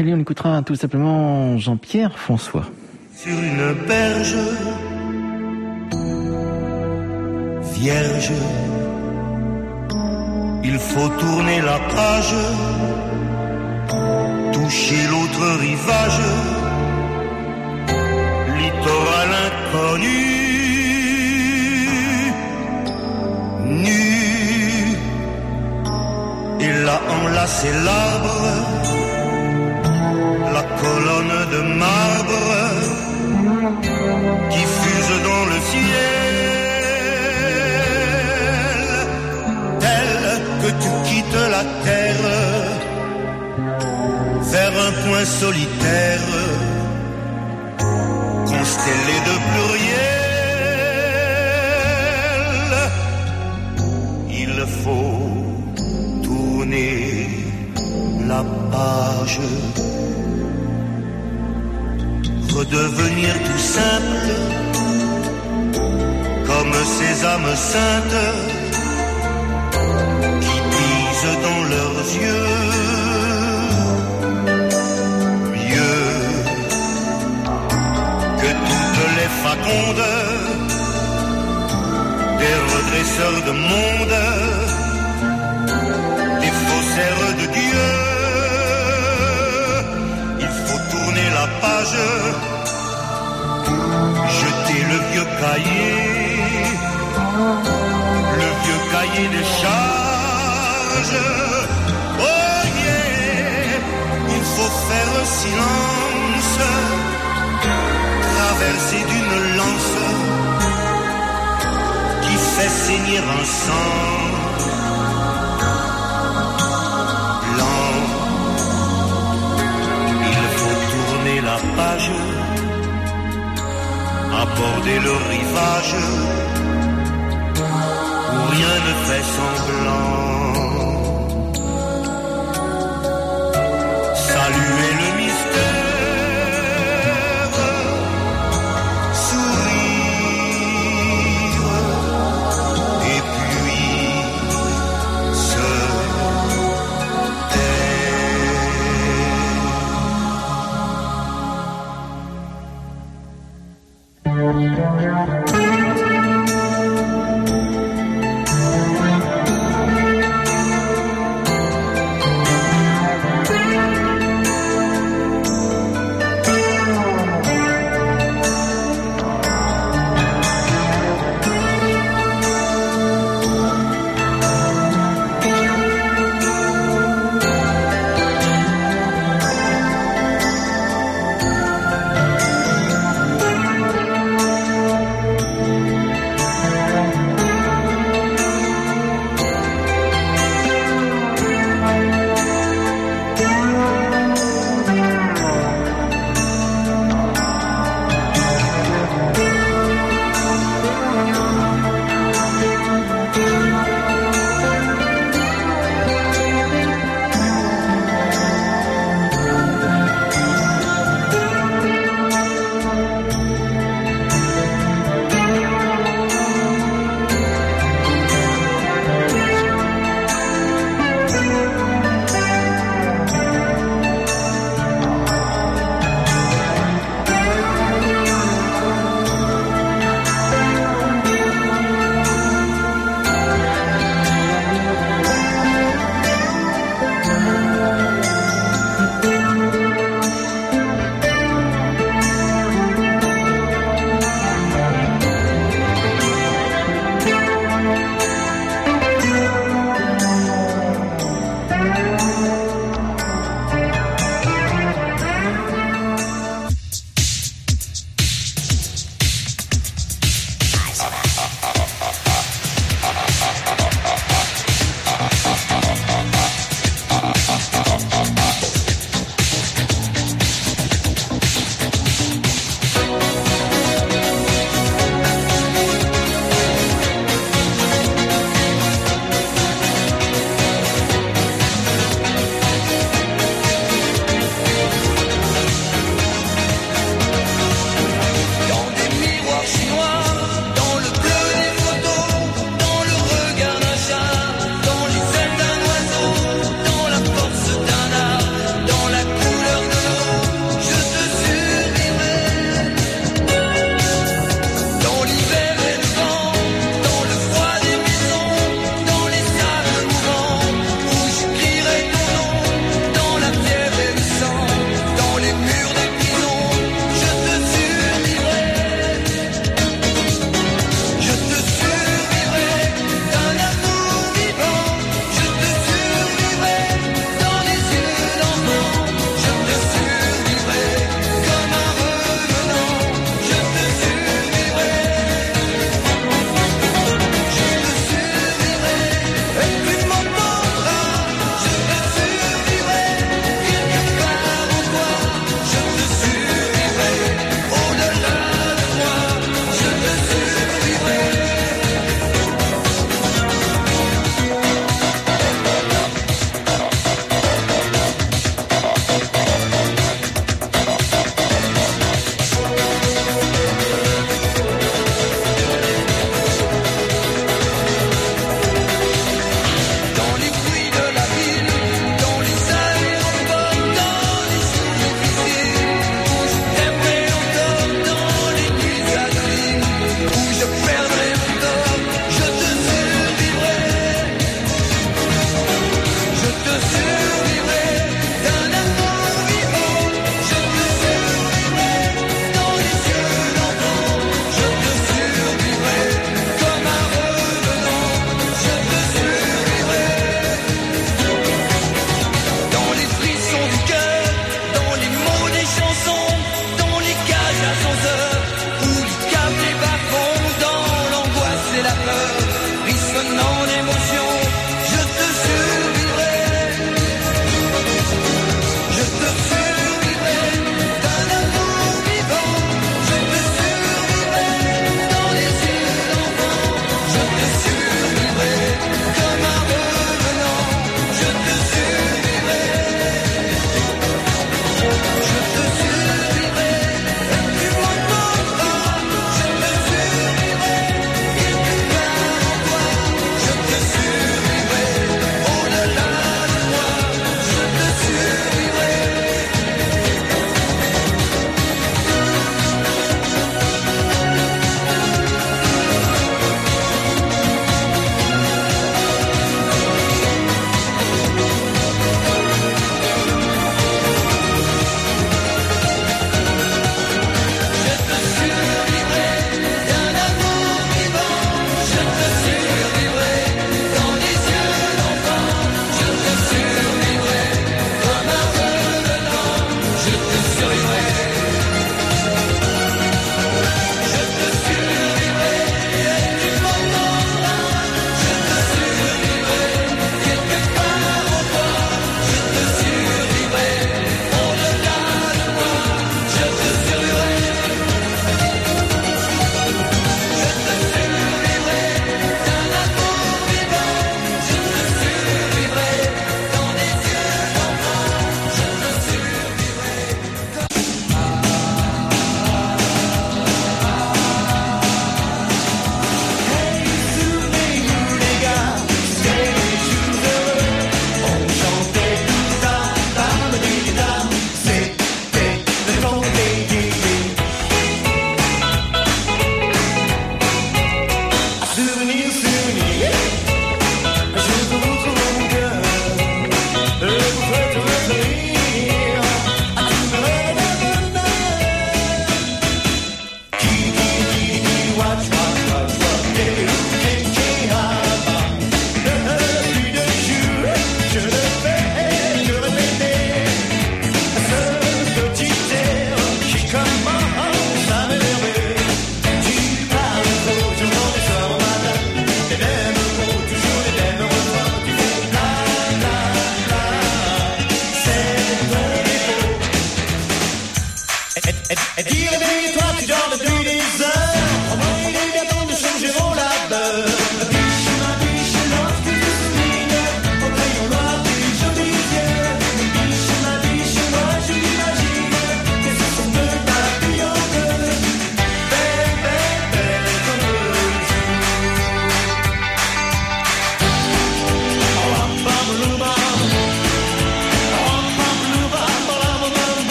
après, lui, on écoutera tout simplement Jean-Pierre François. sur une berge vierge. Il faut tourner la page, toucher l'autre rivage, littoral inconnu, nu. Et là enlacer l'arbre, solitaire, constellé de pluriel. Il faut tourner la page redevenir tout simple, comme ces âmes saintes des redresseurs de monde, des faussaires de Dieu. Il faut tourner la page, jeter le vieux cahier, le vieux cahier des charges. Oh yeah, il faut faire silence, traverser d'une lance qui fait saigner un sang blanc. Il faut tourner la page, aborder le rivage où rien ne fait semblant.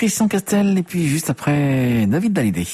Christian Castel et puis juste après David Dalidé.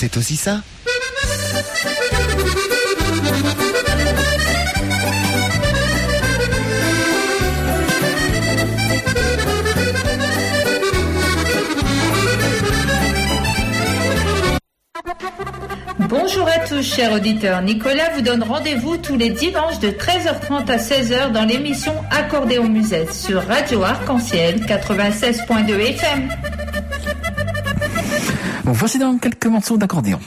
C'est aussi ça. Bonjour à tous, chers auditeurs. Nicolas vous donne rendez-vous tous les dimanches de 13h30 à 16h dans l'émission Accordéon Musette sur Radio Arc-en-Ciel 96.2 FM. Voici donc quelques morceaux d'accordéon.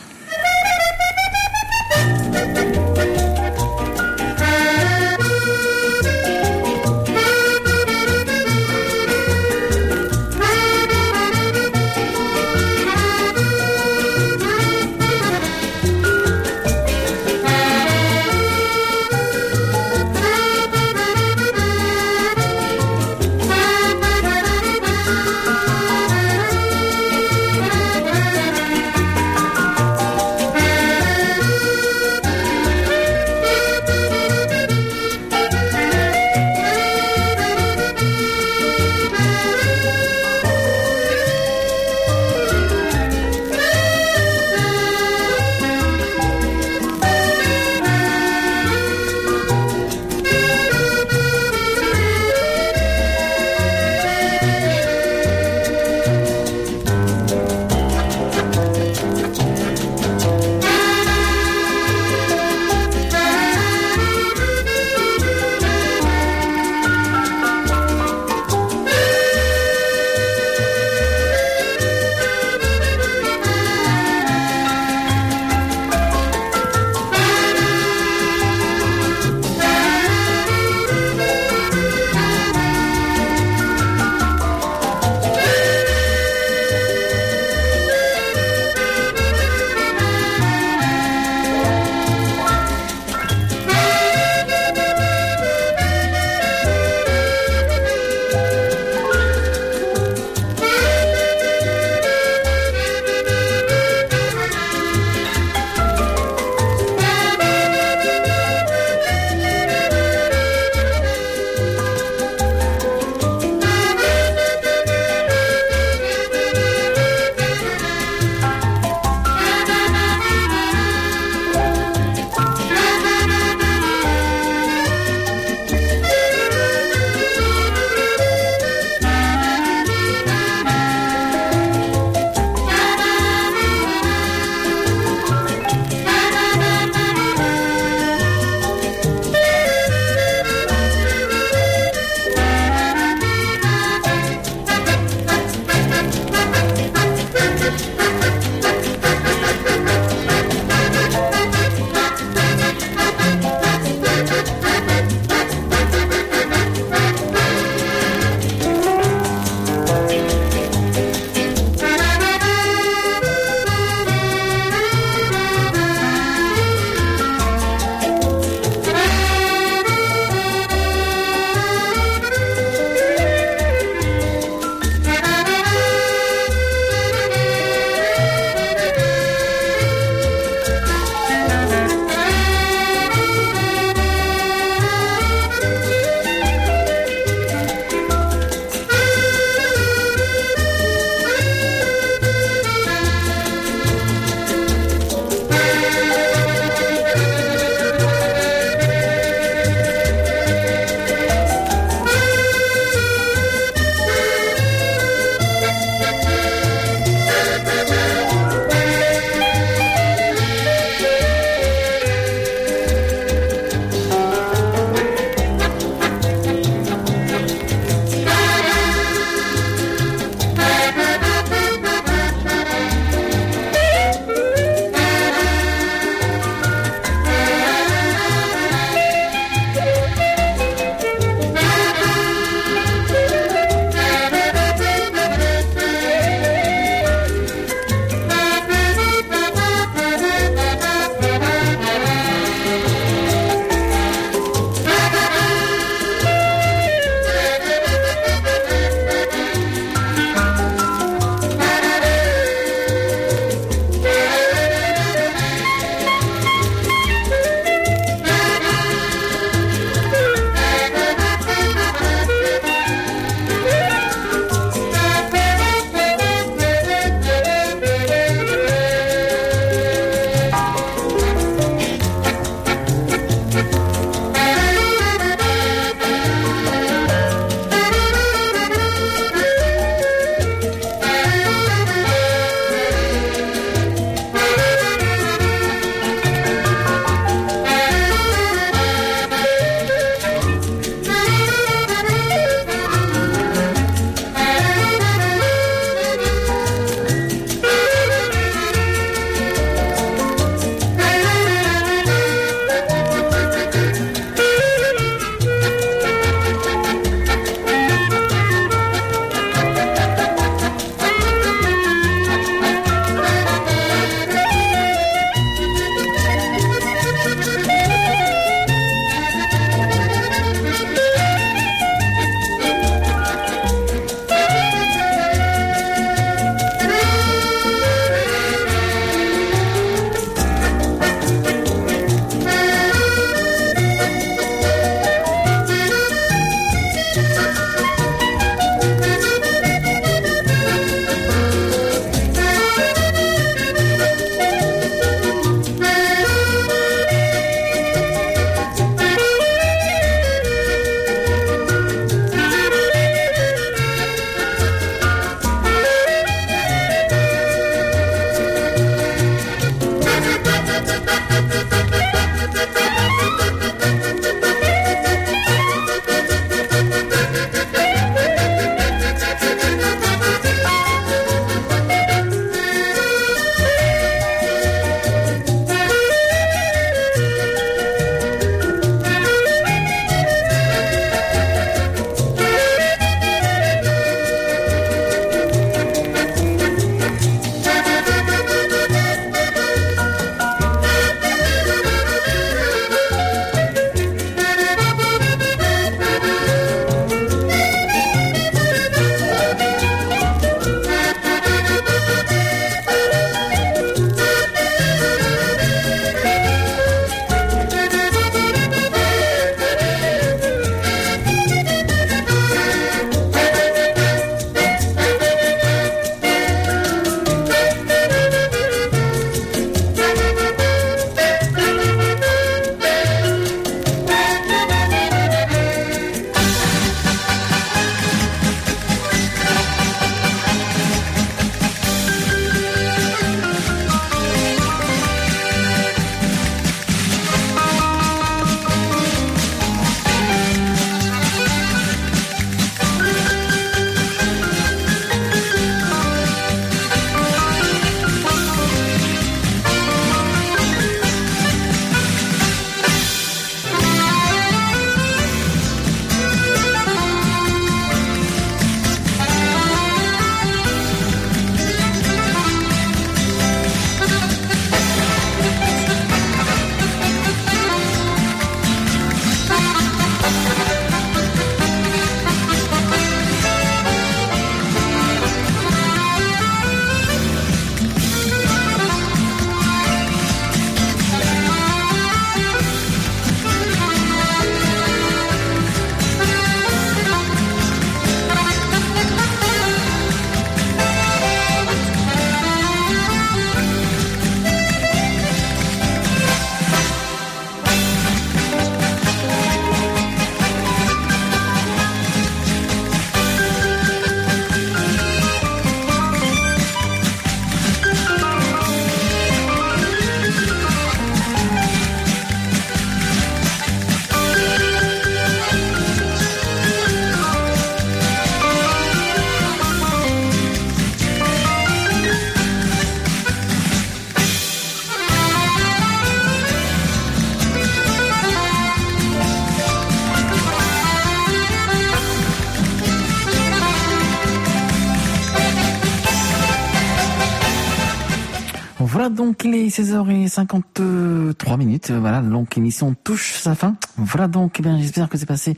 Donc les 16h53 minutes. Voilà donc l'émission touche sa fin. Voilà donc eh bien j'espère que c'est passé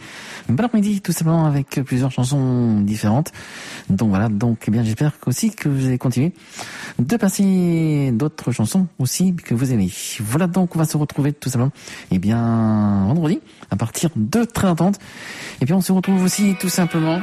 une bonne après-midi tout simplement avec plusieurs chansons différentes. Donc voilà donc eh bien j'espère aussi que vous allez continuer de passer d'autres chansons aussi que vous aimez. Voilà donc on va se retrouver tout simplement eh bien vendredi à partir de 13h30. Et puis on se retrouve aussi tout simplement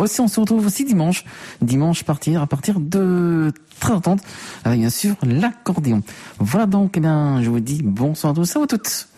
Aussi, on se retrouve aussi dimanche. Dimanche partir à partir de 13h30 avec bien sûr l'accordéon. Voilà donc, eh bien, je vous dis bonsoir à tous et à toutes.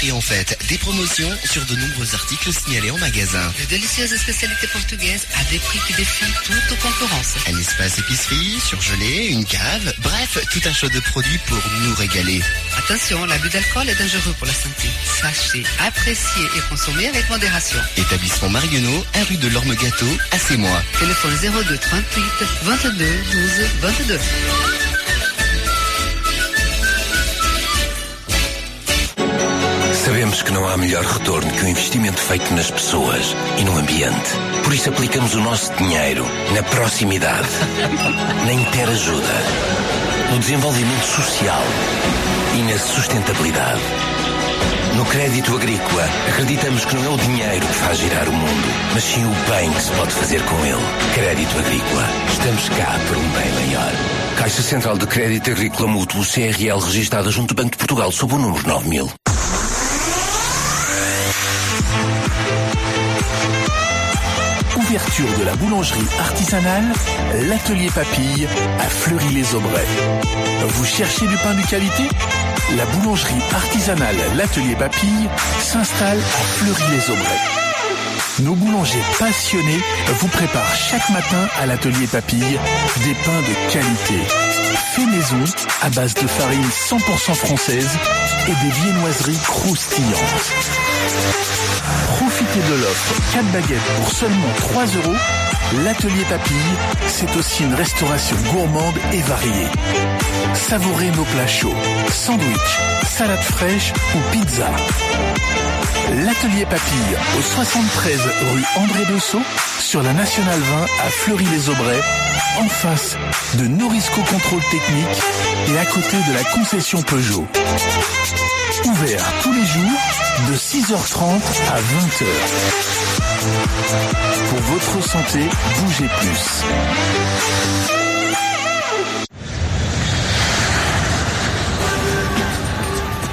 Prix en fête, des promotions sur de nombreux articles signalés en magasin. De délicieuses spécialités portugaises à des prix qui défient toute concurrence. Un espace épicerie, surgelé, une cave, bref, tout un choix de produits pour nous régaler. Attention, l'abus d'alcool est dangereux pour la santé. Sachez, apprécier et consommer avec modération. Établissement Marionneau, un rue de l'Orme Gâteau, à moi. Téléphone 02 38 22 12 22. Sabemos que não há melhor retorno que o investimento feito nas pessoas e no ambiente. Por isso aplicamos o nosso dinheiro na proximidade, na interajuda, no desenvolvimento social e na sustentabilidade. No crédito agrícola, acreditamos que não é o dinheiro que faz girar o mundo, mas sim o bem que se pode fazer com ele. Crédito agrícola. Estamos cá por um bem maior. Caixa Central de Crédito Agrícola Mútuo CRL registada junto ao Banco de Portugal sob o número 9000. Ouverture de la boulangerie artisanale, l'atelier Papille à Fleury-les-Aubrais. Vous cherchez du pain de qualité? La boulangerie artisanale L'atelier Papille s'installe à Fleury-les-Aubrais. Nos boulangers passionnés vous préparent chaque matin à l'atelier Papille des pains de qualité. Maison à base de farine 100% française et des viennoiseries croustillantes. Profitez de l'offre 4 baguettes pour seulement 3 euros L'atelier Papille, c'est aussi une restauration gourmande et variée. Savourez nos plats chauds, sandwich, salade fraîche ou pizza. L'atelier Papille au 73 rue André Dessau sur la Nationale 20 à Fleury-les-Aubrais, en face de Norisco Contrôle Technique et à côté de la concession Peugeot. Ouvert tous les jours de 6h30 à 20h. Pour votre santé, bougez plus.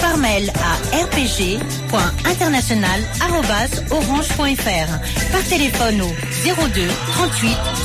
Par mail à rpg.international.orange.fr. Par téléphone au 02 38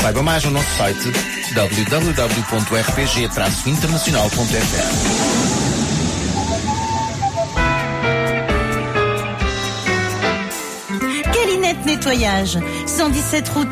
Saiba mais no nosso site www.rpg-international.fr. Calinette Nettoyage, 117 route